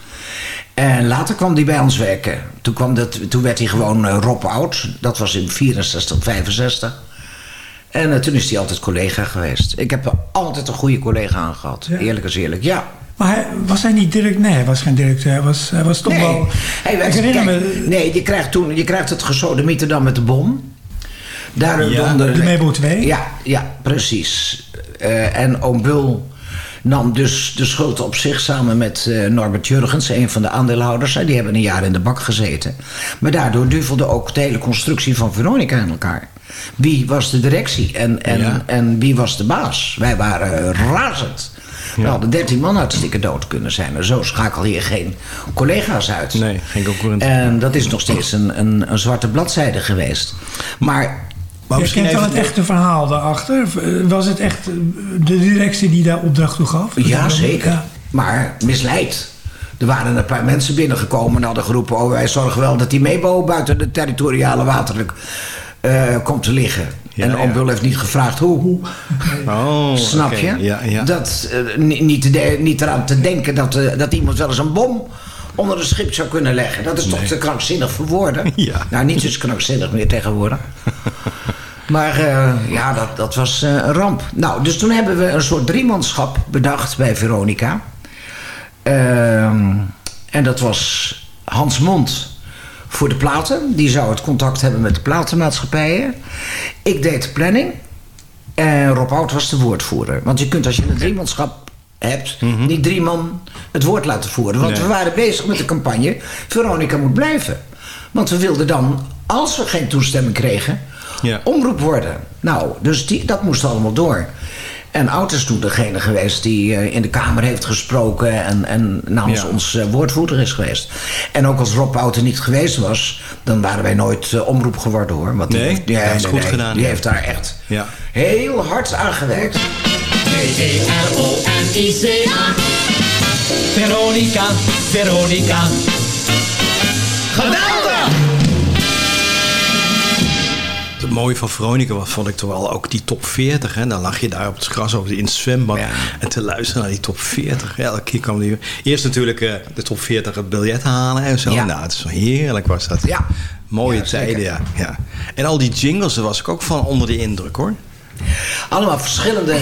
En later kwam hij bij ons werken. Toen, kwam dat, toen werd hij gewoon eh, Rob Oud. Dat was in 64, 65. En eh, toen is hij altijd collega geweest. Ik heb er altijd een goede collega aan gehad. Ja. Eerlijk is eerlijk, ja. Maar hij, was hij niet directeur? Nee, hij was geen directeur. Hij was, hij was toch nee, wel... hij werd, ik herinner kijk, me... nee je, krijgt toen, je krijgt het gesodemieter dan met de bom. Daar Ja, de Mebo 2. Ja, ja precies. Eh, en oom Bul nam dus de schuld op zich samen met eh, Norbert Jurgens, een van de aandeelhouders. En die hebben een jaar in de bak gezeten. Maar daardoor duvelde ook de hele constructie van Veronica in elkaar. Wie was de directie en, en, Ja. en wie was de baas? Wij waren razend. We Ja. hadden dertien man hartstikke dood kunnen zijn. En zo schakel je geen collega's uit. Nee, geen concurrent. En dat is nog steeds een, een, een zwarte bladzijde geweest. Maar maar Je kent dan het echte verhaal daarachter? Eh, Was het echt eh, de directie die daar opdracht toe gaf? Ja, zeker. Ja. Maar misleid. Er waren een paar mensen binnengekomen en hadden geroepen... oh, wij zorgen wel dat die Mebo buiten de territoriale wateren eh, komt te liggen. Ja, en Oom ja. Bul heeft niet gevraagd hoe. Oh, (laughs) Snap je? Ja, ja. Dat, eh, ni- niet, te niet eraan te denken dat, eh, dat iemand wel eens een bom onder een schip zou kunnen leggen. Dat is toch te krankzinnig voor woorden? (laughs) Ja. Nou, niet zo krankzinnig meer tegenwoordig. (laughs) Maar ja, dat, dat was een ramp. Nou, dus toen hebben we een soort driemanschap bedacht bij Veronica. Ehm, en dat was Hans Mond voor de platen. Die zou het contact hebben met de platenmaatschappijen. Ik deed de planning. En Rob Oud was de woordvoerder. Want je kunt als je een driemanschap hebt... niet drie man het woord laten voeren. Want Nee. we waren bezig met de campagne... Veronica moet blijven. Want we wilden dan, als we geen toestemming kregen... Ja. omroep worden. Nou, dus die, dat moest allemaal door. En Oud is toen degene geweest die eh, in de Kamer heeft gesproken... en, en namens Ja. ons eh, woordvoerder is geweest. En ook als Rob Oud er niet geweest was... dan waren wij nooit eh, omroep geworden, hoor. Want die Nee? ja, Dat is goed gedaan, Die ja. heeft daar echt Ja. heel hard aan gewerkt. V-E-R-O-N-I-C-A Veronica, Veronica Geweldig! Mooie van Veronica was, vond ik toch wel ook die top 40. Hè? Dan lag je daar op het gras over in het zwembad. En te luisteren naar die top 40. Ja, elke keer kwam die... Eerst natuurlijk eh, de top 40 het biljet halen en zo. Ja. Nou, het is heerlijk was dat. Ja. Mooie Ja, tijden, ja. ja. En al die jingles, daar was ik ook van onder de indruk, hoor. Allemaal verschillende...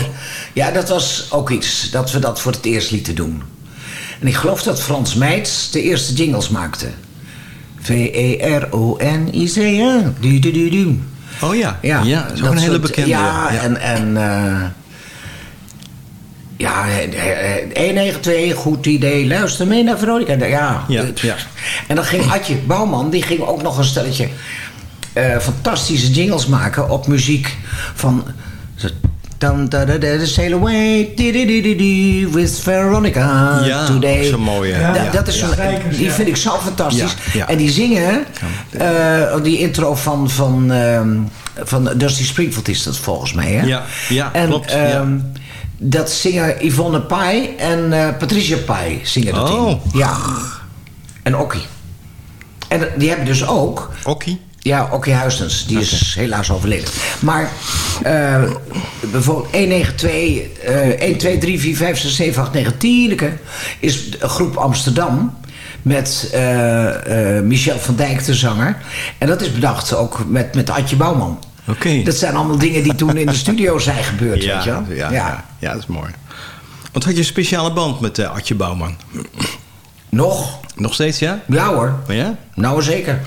Ja, dat was ook iets dat we dat voor het eerst lieten doen. En ik geloof dat Frans Meijts de eerste jingles maakte. V-E-R-O-N-I-C-A. Du, du, du, du. Oh ja, Ja, ja dat is ook een hele soort- bekende. Ja, en... en eh, ja, eh, eh, 192, goed idee. Luister mee naar Veronica. Ja, Ja, ja. En dan ging Adje Bouwman, die ging ook nog een stelletje eh, fantastische jingles maken op muziek van... Dan da da da da sail away di, di, di, di, di, with Veronica Ja, today. zo'n mooie, Da- ja. dat is zo'n, Strijkers, die vind ik zo fantastisch. Ja, ja. En die zingen, eh, die intro van, van, ehm, van Dusty Springfield is dat volgens mij, hè? Ja, ja, en, klopt, ja. ehm, Dat zingen Yvonne Pai en eh, Patricia Pai zingen dat Oh. in. Ja. En Okkie. En die hebben dus ook... Okkie? Ja, Okkie Huistens. Die is helaas overleden. Maar eh, bijvoorbeeld 192, eh 1, 2, 3, 4, 5, 6, 7, 8, 9, Tieneke... is een groep Amsterdam met eh, eh, Michel van Dijk, de zanger. En dat is bedacht ook met, met Adje Bouwman. Oké. Dat zijn allemaal dingen die toen in de studio zijn gebeurd, Ja, weet je wel? ja, ja. ja, dat is mooi. Want had je een speciale band met Adje Bouwman? Nog? Nog steeds, ja? Ja hoor. Oh ja? Nou zeker.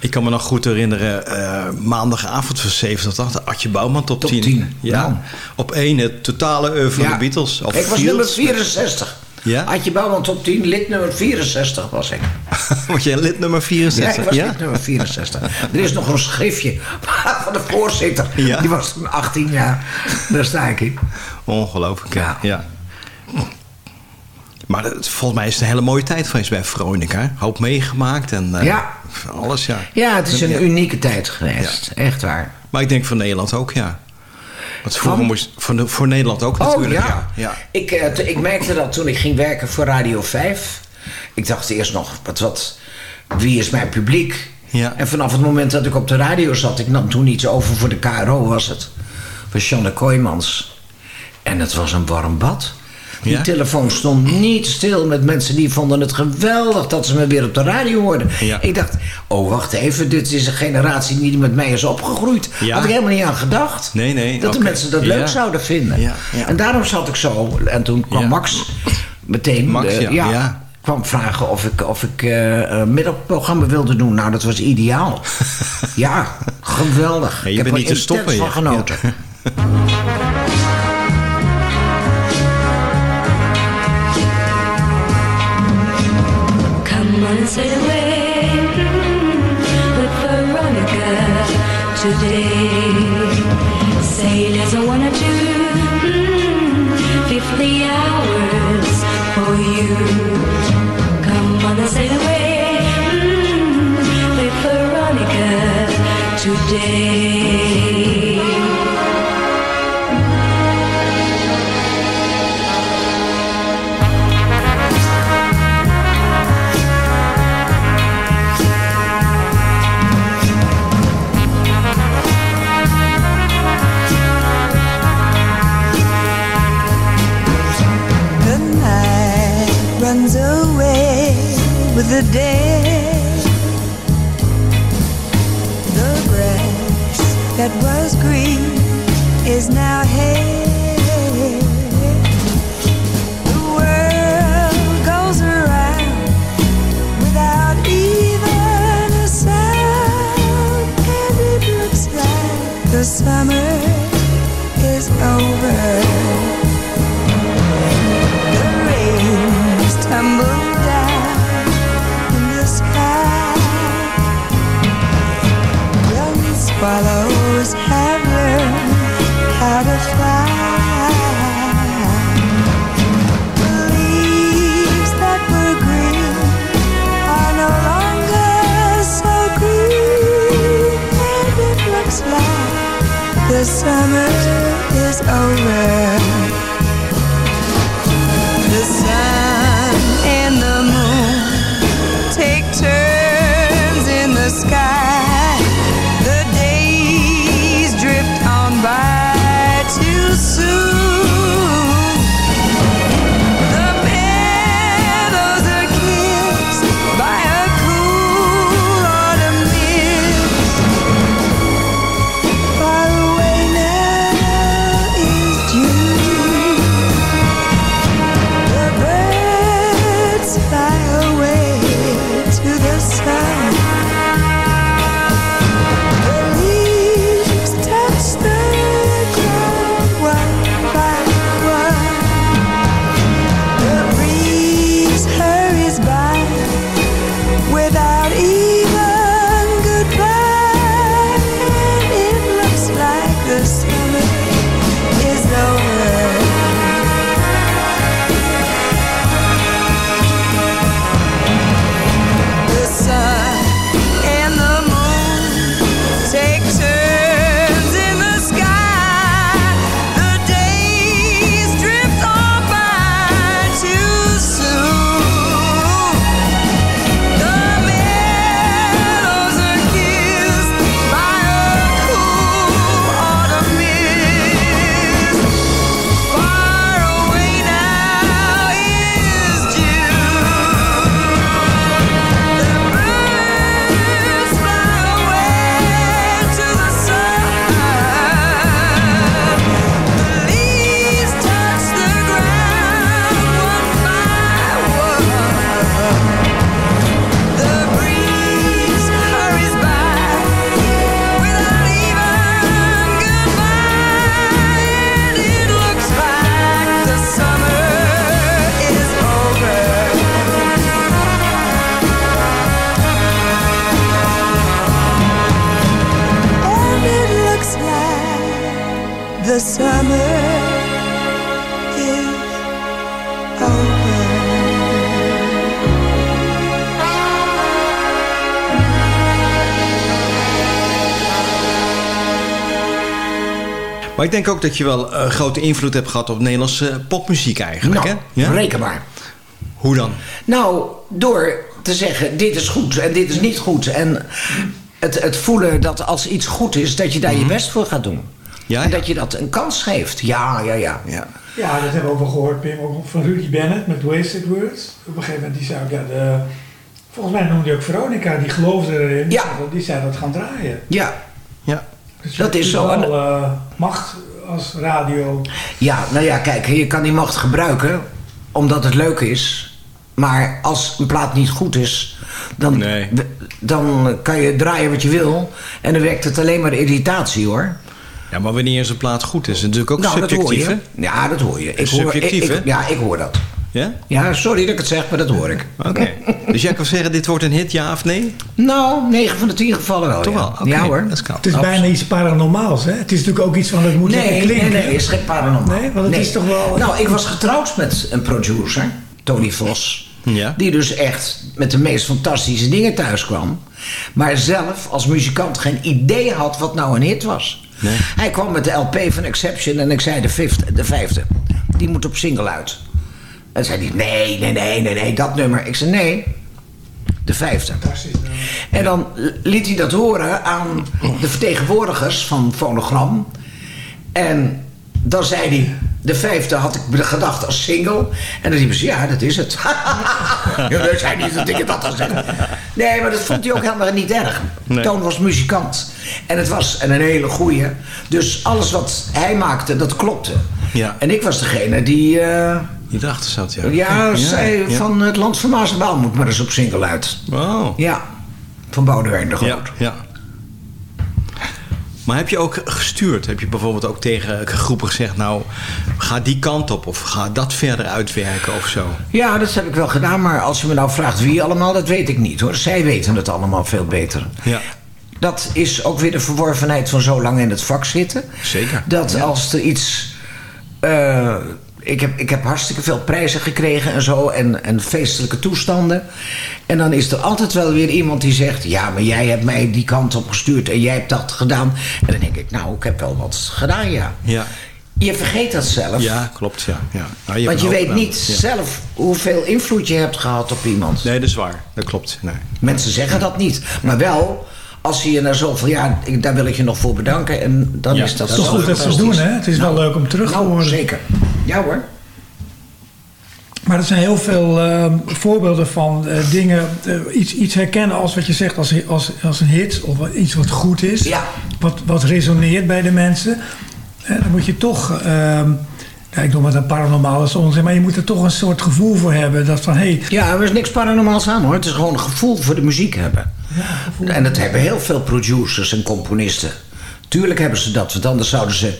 Ik kan me nog goed herinneren, eh, maandagavond van 7 tot 8, Adje Bouwman top, Top 10. 10, Ja. nou. Op 1 het totale oeuvre van Ja. de Beatles. Of ik was Fields. nummer 64. Ja? Adje Bouwman top 10, lid nummer 64 was ik. (laughs) Was jij lid nummer Ja, 64? ik was lid nummer 64. Er is nog een schriftje (laughs) van de voorzitter. Ja. Die was toen 18 jaar. Daar sta ik in. Ongelooflijk, ja. Ja. ja. Maar volgens mij is het een hele mooie tijd geweest bij Veronica. Hoop meegemaakt en eh, Ja. Alles, ja. Ja, het is een Ja. unieke tijd geweest. Echt waar. Maar ik denk voor Nederland ook, ja. Want vroeger Van? moest voor, voor Nederland ook Oh natuurlijk. ja. ja. Ik, eh, ik merkte dat toen ik ging werken voor Radio 5. Ik dacht eerst nog, wat, wat, wie is mijn publiek? Ja. En vanaf het moment dat ik op de radio zat, ik nam toen iets over voor de KRO was het. Van Janne Kooijmans. En het was een warm bad. Die Ja? telefoon stond niet stil met mensen die vonden het geweldig dat ze me weer op de radio hoorden. Ja. Ik dacht, oh wacht even, dit is een generatie die met mij is opgegroeid. Ja. Had ik helemaal niet aan gedacht. Nee, nee, Dat de mensen dat leuk zouden vinden. En daarom zat ik zo. En toen kwam. Max meteen. Max, eh, ja, kwam vragen of ik, of ik eh, een middagprogramma wilde doen. Nou, dat was ideaal. (laughs) ja, geweldig. Ja, je ik heb bent er niet te stoppen, van genoten. (laughs) on Maar ik denk ook dat je wel een grote invloed hebt gehad op Nederlandse popmuziek eigenlijk. Nou, hè? Ja? reken maar. Hoe dan? Nou, door te zeggen, dit is goed en dit is niet goed. En het, het voelen dat als iets goed is, dat je daar je best voor gaat doen. Mhm. Ja, En dat je dat een kans geeft. Ja, ja, ja. ja. Ja, dat hebben we ook wel gehoord, Pim, ook van Rudy Bennett met Wasted Words. Op een gegeven moment, die zei ook, ja, de, volgens mij noemde hij ook Veronica, die geloofde erin. Ja. Die zei dat gaan draaien. Ja. Dus Dat is zo. wel eh, macht als radio. ja, nou ja, kijk, je kan die macht gebruiken omdat het leuk is. Maar als een plaat niet goed is, dan, Nee. dan kan je draaien wat je wil. En dan werkt het alleen maar irritatie hoor. ja, maar wanneer is een plaat goed is, is natuurlijk ook nou, dat hoor subjectief, hè? Ja, dat hoor je. Ik Is hoor, subjectief, ik-? Ja, ik hoor dat. Ja? Ja, sorry dat ik het zeg, maar dat hoor ik. Oké. dus jij kan zeggen, dit wordt een hit, ja of nee? Nou, 9 van de 10 gevallen wel. Toch ja. wel? Ja hoor. Dat is knap. Het is bijna iets paranormaals, hè? Het is natuurlijk ook iets van, het moet Nee, nee, klinken. nee, is geen paranormaal. Nee, want het is toch wel- Nou, ik was getrouwd met een producer, Tony Vos. Ja. Die dus echt met de meest fantastische dingen thuis kwam. Maar zelf als muzikant geen idee had wat nou een hit was. Nee. Hij kwam met de LP van Exception en ik zei de, fifth, de vijfde. Die moet op single uit. En zei hij, nee, nee, nee, nee, nee, dat nummer. Ik zei, nee, de vijfde. En dan liet hij dat horen aan de vertegenwoordigers van Fonogram. En dan zei hij, de vijfde had ik gedacht als single. En dan riepen ze, ja, dat is het. (laughs) ja, dat zijn niet dat ik het had gezegd. Nee, maar dat vond hij ook helemaal niet erg. Nee. Toon was muzikant. En het was en een hele goeie. Dus alles wat hij maakte, dat klopte. Ja. En ik was degene die... eh, Die erachter zat, ja. ja, zei ja. van het land van Maas en Waal moet maar eens op single uit. Oh. Ja, van Boudewijn de Groot. Ja, ja. Maar heb je ook gestuurd? Heb je bijvoorbeeld ook tegen groepen gezegd... nou, ga die kant op of ga dat verder uitwerken of zo? Ja, dat heb ik wel gedaan. Maar als je me nou vraagt wie allemaal, dat weet ik niet hoor. Zij weten het allemaal veel beter. Ja. Dat is ook weer de verworvenheid van zo lang in het vak zitten. Zeker. Dat Ja. als er iets... eh, ik, heb, ik heb hartstikke veel prijzen gekregen en zo. En, en feestelijke toestanden. En dan is er altijd wel weer iemand die zegt... Ja, maar jij hebt mij die kant op gestuurd en jij hebt dat gedaan. En dan denk ik, nou, ik heb wel wat gedaan, ja. Ja, Je vergeet dat zelf. ja klopt, ja. ja. Nou, Want je een hoop weet gedaan. niet Ja. zelf hoeveel invloed je hebt gehad op iemand. Nee, dat is waar. Dat klopt. Nee. Mensen zeggen dat niet. Maar wel, als ze je na zoveel jaar... ik- daar wil ik je nog voor bedanken. En dan Ja, is dat Het is toch goed dat ze het doen, hè? Het is wel leuk om terug te Nou, horen. zeker. Ja hoor. Maar er zijn heel veel eh, voorbeelden van eh, dingen, eh, iets, iets herkennen als wat je zegt als, als, als een hit of iets wat goed is, Ja. wat, wat resoneert bij de mensen. Eh, dan moet je toch, ehm, ja, ik noem het een paranormale onzin, maar je moet er toch een soort gevoel voor hebben dat van hey, Ja, er is niks paranormaals aan hoor. Het is gewoon een gevoel voor de muziek hebben. En dat hebben heel veel producers en componisten. Tuurlijk hebben ze dat, want anders zouden ze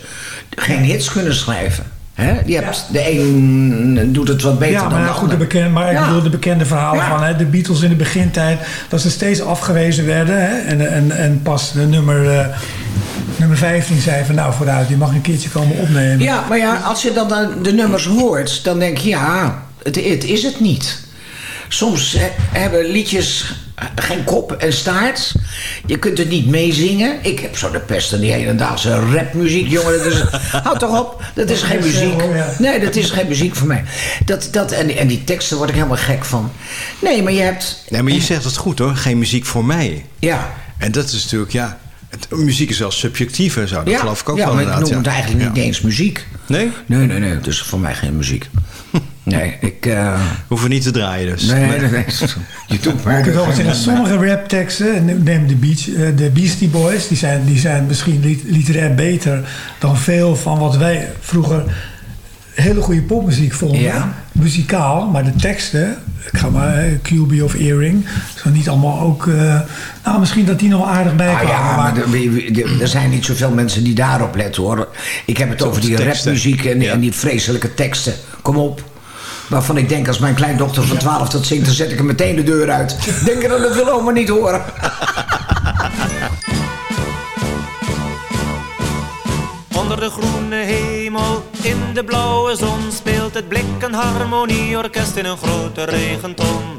geen hits kunnen schrijven. Hè? Je hebt, De een doet het wat beter ja, dan maar de ja, goed, de ander. bekende, maar ik Ja. bedoel de bekende verhalen Ja. van hè, de Beatles in de begintijd, dat ze steeds afgewezen werden hè, en, en, en pas de nummer, eh, nummer 15 zei van nou vooruit, die mag een keertje komen opnemen. Ja, maar ja, als je dan de, de nummers hoort, dan denk je, ja, het, het is het niet. Soms he- hebben liedjes geen kop en staart. Je kunt het niet meezingen. Ik heb zo de pest aan die hedendaagse rapmuziek, jongen. Dat is, (laughs) houd toch op, dat is geen eh, muziek. Nee, dat is geen muziek voor mij. Dat, dat, en, en die teksten word ik helemaal gek van. Nee, maar je hebt... nee, maar je zegt het goed hoor. Geen muziek voor mij. Ja, En dat is natuurlijk, ja... Het, muziek is wel subjectief en zo. Dat ja, geloof ik ook ja wel maar ik noem het eigenlijk niet eens muziek. Nee? Nee, nee, nee, het is voor mij geen muziek. Nee, ik... eh, Hoeven niet te draaien dus. nee, nee, nee. Je doet maar... Ik kan wel zeggen, sommige rapteksten, neem de, Beach, eh, de Beastie Boys, die zijn, die zijn misschien lit- literair beter dan veel van wat wij vroeger hele goede popmuziek vonden. Ja. Muzikaal, maar de teksten, ik ga maar eh, QB of Earring, zo niet allemaal ook. eh, nou, misschien dat die nog wel aardig bij Ah kwamen. ja, maar er- er zijn niet zoveel mensen die daarop letten hoor. Ik heb het over die teksten. rapmuziek en, Ja. en die vreselijke teksten. Kom op. Waarvan ik denk, als mijn kleindochter van 12 dat zingt, dan zet ik hem meteen de deur uit. (laughs) Denk dat dat wil oma niet horen? (laughs) Onder de groene hemel, in de blauwe zon speelt het blik een harmonieorkest in een grote regenton.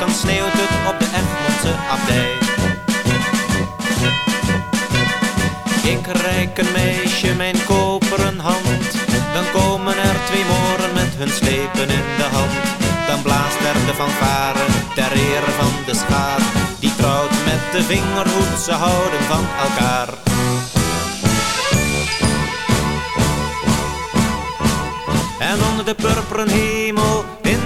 dan sneeuwt het op de Egmondse abdij. Ik reik een meisje mijn koperen hand. Dan komen er twee moren met hun slepen in de hand. Dan blaast er de fanfare ter ere van de schaar. Die trouwt met de vingerhoed, ze houden van elkaar. En onder de purperen hemel,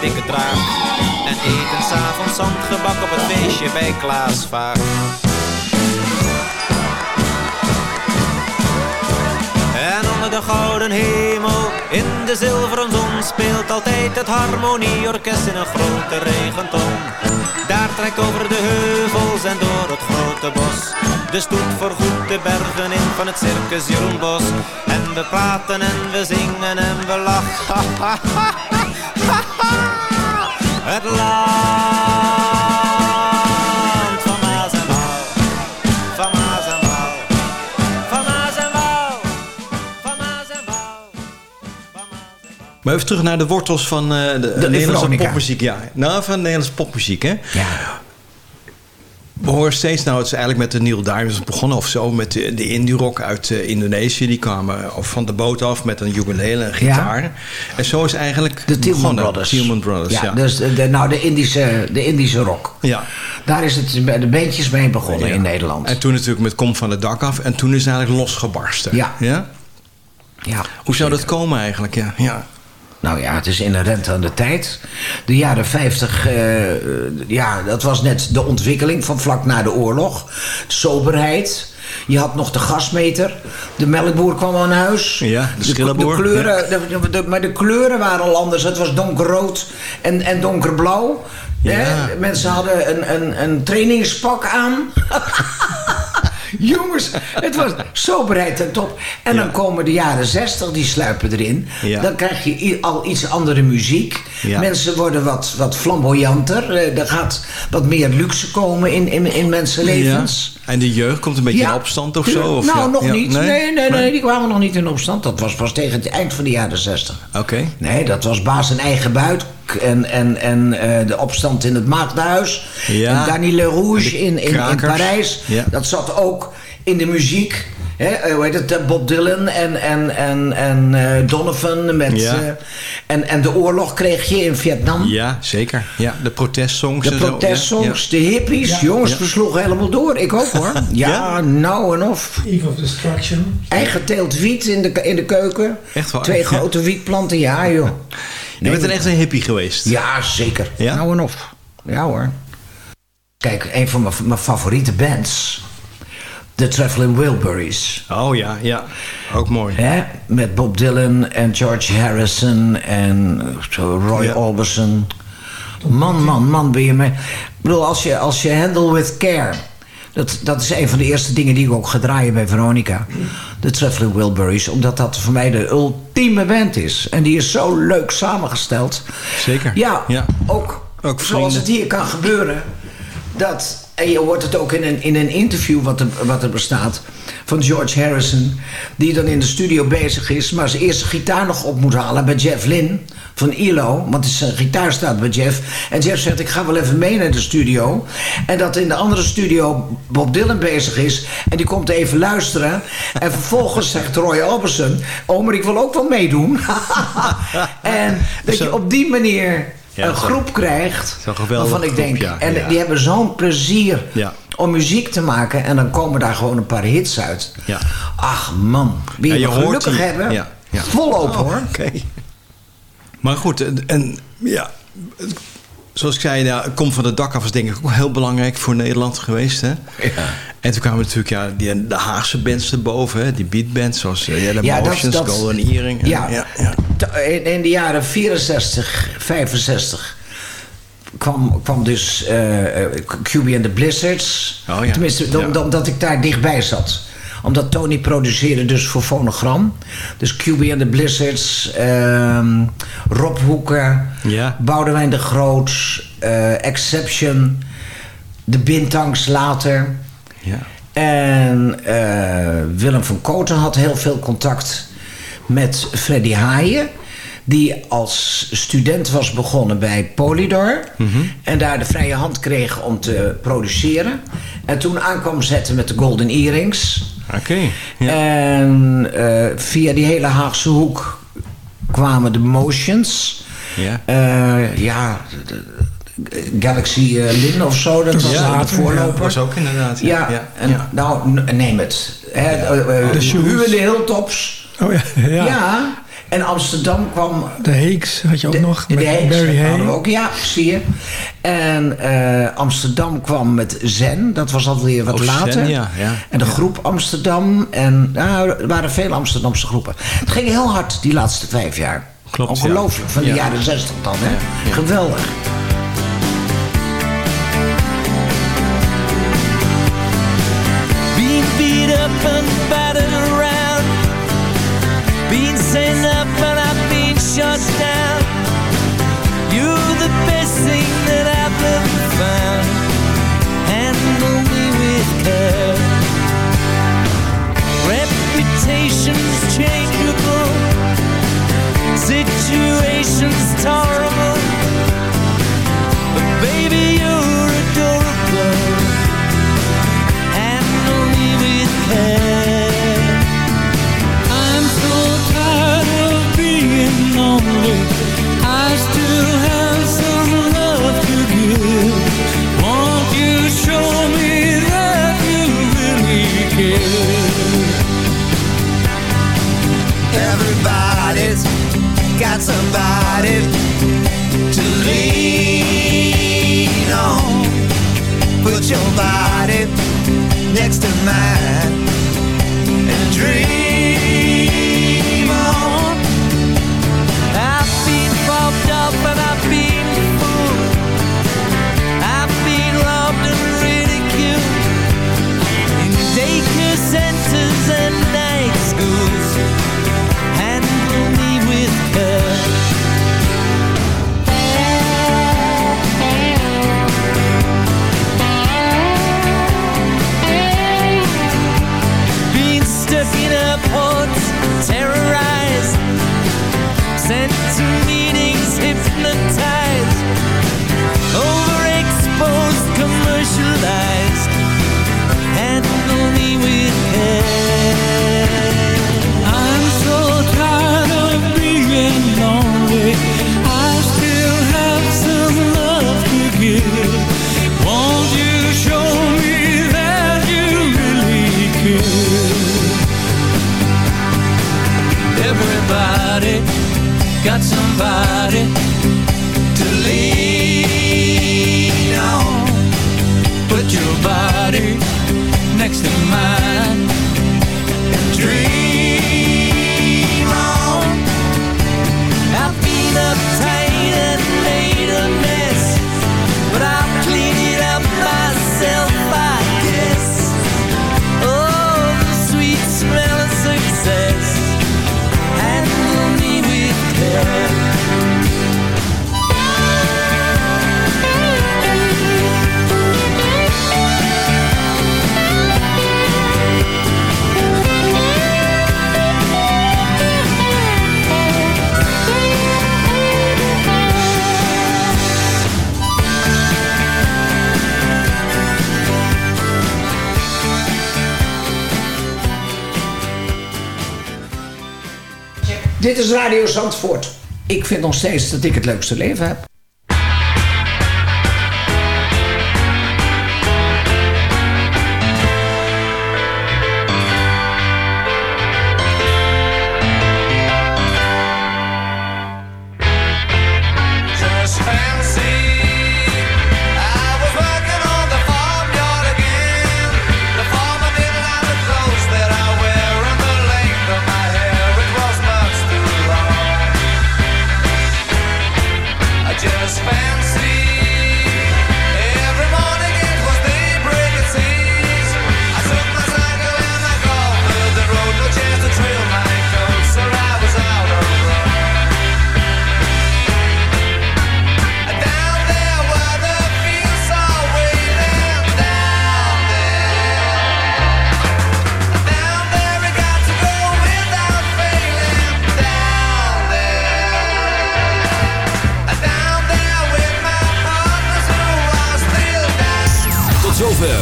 dikke draak En eten s'avonds zandgebak op het feestje bij Klaas En onder de gouden hemel, in de zilveren zon Speelt altijd het harmonieorkest in een grote regenton. Daar trekt over de heuvels en door het grote bos De stoet voorgoed de bergen in van het circus Jeroen Bos. En we praten en we zingen en we lachen (laughs) Het land van Maas en Waal Van Maas en Waal Van Maas en Waal Van Maas en Waal Maar even terug naar de wortels van eh, de, Nederlandse Veronica. popmuziek. Ja, nou, van Nederlandse popmuziek, hè? Ja. We horen steeds, nou, het is eigenlijk met de Neil Diamonds begonnen of zo, met de, de indie rock uit eh, Indonesië. Die kwamen of van de boot af met een ukulele en gitaar. En zo is eigenlijk De begonnen. Brothers. Tielman Brothers, ja. ja. Dus de, nou, de Indische, de Indische rock. Ja. Daar is het bij de bandjes mee begonnen in Nederland. En toen natuurlijk met Kom van het dak af. En toen is het eigenlijk losgebarsten. Ja. ja? Ja, Hoe zou dat komen eigenlijk? Ja. ja. Nou ja, het is inherent aan de tijd. De jaren 50, eh, ja, dat was net de ontwikkeling van vlak na de oorlog. Soberheid. Je had nog de gasmeter. De melkboer kwam aan huis. Ja, de De, kleuren, de- de- de- maar de kleuren waren al anders. Het was donkerrood en, en donkerblauw. Ja. Hè? Mensen hadden een, een, een trainingspak aan. (laughs) Jongens, het was soberheid ten top. En dan komen de jaren 60, die sluipen erin. Ja. Dan krijg je al iets andere muziek. Ja. Mensen worden wat, wat flamboyanter. Eh, Er gaat wat meer luxe komen in, in, in mensenlevens. Ja. En de jeugd komt een beetje in opstand of zo? Of nou, nog niet. Nee? Nee, nee, die kwamen nog niet in opstand. Dat was pas tegen het eind van de jaren 60. Oké. Nee, dat was baas en eigen buit. En, en, en eh, de opstand in het Maagdenhuis. Ja. En Dany Le Rouge in, in, in. Parijs. Ja. Dat zat ook in de muziek. Hè, eh, hoe heet het? eh, Bob Dylan en, en, en, en eh, Donovan. Met, Ja. eh, en, en de oorlog kreeg je in Vietnam. Ja, zeker. Ja, de protestsongs De en zo. Ja, protestsongs, ja. de hippies. Ja. Jongens, Ja. we sloegen helemaal door. Ik ook hoor. (laughs) Ja, Ja? nou en of. Eve of Destruction. Eigen teelt wiet in de, in de keuken. Echt waar? Twee Ja. grote wietplanten, ja joh. (laughs) Je bent een echt een hippie geweest. Ja, zeker. Ja? Nou en of. Ja hoor. Kijk, een van mijn, favoriete bands. De Traveling Wilburys. Oh ja, ja. Ook mooi. Hè? Met Bob Dylan en George Harrison en eh, Roy Ja. Orbison. Man, man, man, ben je mee. Ik bedoel, als je, als je Handle With Care... Dat, dat is een van de eerste dingen die ik ook ga draaien bij Veronica. De Traveling Wilburys. Omdat dat voor mij de ultieme band is. En die is zo leuk samengesteld. Zeker. Ja, Ja. ook, Ook zoals het hier kan gebeuren. Dat, en je hoort het ook in een, in een interview wat er, wat er bestaat. Van George Harrison. Die dan in de studio bezig is. Maar zijn eerste gitaar nog op moet halen bij Jeff Lynne. Van ILO. Want zijn gitaar staat bij Jeff. En Jeff zegt ik ga wel even mee naar de studio. En dat in de andere studio Bob Dylan bezig is. En die komt even luisteren. En vervolgens zegt Roy Orbison. Oh maar ik wil ook wel meedoen. (laughs) en dat je op die manier Ja, een zo- groep krijgt. waarvan ik groep, denk. ja, en ja. die hebben zo'n plezier Ja. om muziek te maken. En dan komen daar gewoon een paar hits uit. Ja. Ach man, wie Ja, je, gelukkig die- hebben. ja, ja. Volop hoor. Oké. Maar goed, en, en ja, zoals ik zei, ja, Kom van het dak af was denk ik ook heel belangrijk voor Nederland geweest. Hè? En toen kwamen natuurlijk ja, die, de Haagse bands erboven, hè? die beatbands zoals uh, Yellow Ja, dat- Motions, dat- Golden Earring. en- Ja, ja, ja. In, in de jaren 64, 65 kwam, kwam dus eh eh, QB and the Blizzards. Oh ja. Tenminste, dan- Ja. dan- dat ik daar dichtbij zat. Omdat Tony produceerde dus voor Phonogram. Dus QB and the Blizzards, ehm, Rob Hoeken, Ja. Boudewijn de Groot, eh, Exception, de Bintangs later. Ja. En eh, Willem van Koten had heel veel contact met Freddy Haaien. Die als student was begonnen bij Polydor. En daar de vrije hand kreeg om te produceren. En toen aankwam zetten met de Golden Earrings. Oké. En eh, via die hele Haagse hoek kwamen de Motions. Ja. Eh, ja, de- Galaxy eh, Lin of zo, dat was Ja, de voorloper. ja, was ook inderdaad, ja. Ja, Ja, en, nou, neem het. Hè, De de Hilltops. Oh ja, ja. En Amsterdam kwam... De Heeks had je ook nog. De Met Heeks, Barry dat Hay. hadden we ook, ja, zie je. En eh, Amsterdam kwam met Zen. Dat was alweer wat Oh, Zen, later. ja, ja. En de groep Amsterdam. En nou, er waren veel Amsterdamse groepen. Het ging heel hard die laatste vijf jaar. Klopt, ja. Ongelooflijk. Van de Ja. jaren zestig dan, hè. Geweldig. Been shut down. You're the best thing that I've ever found. Handle me with care. Reputation's changeable. Situation's tolerable. Dit is Radio Zandvoort. Ik vind nog steeds dat ik het leukste leven heb.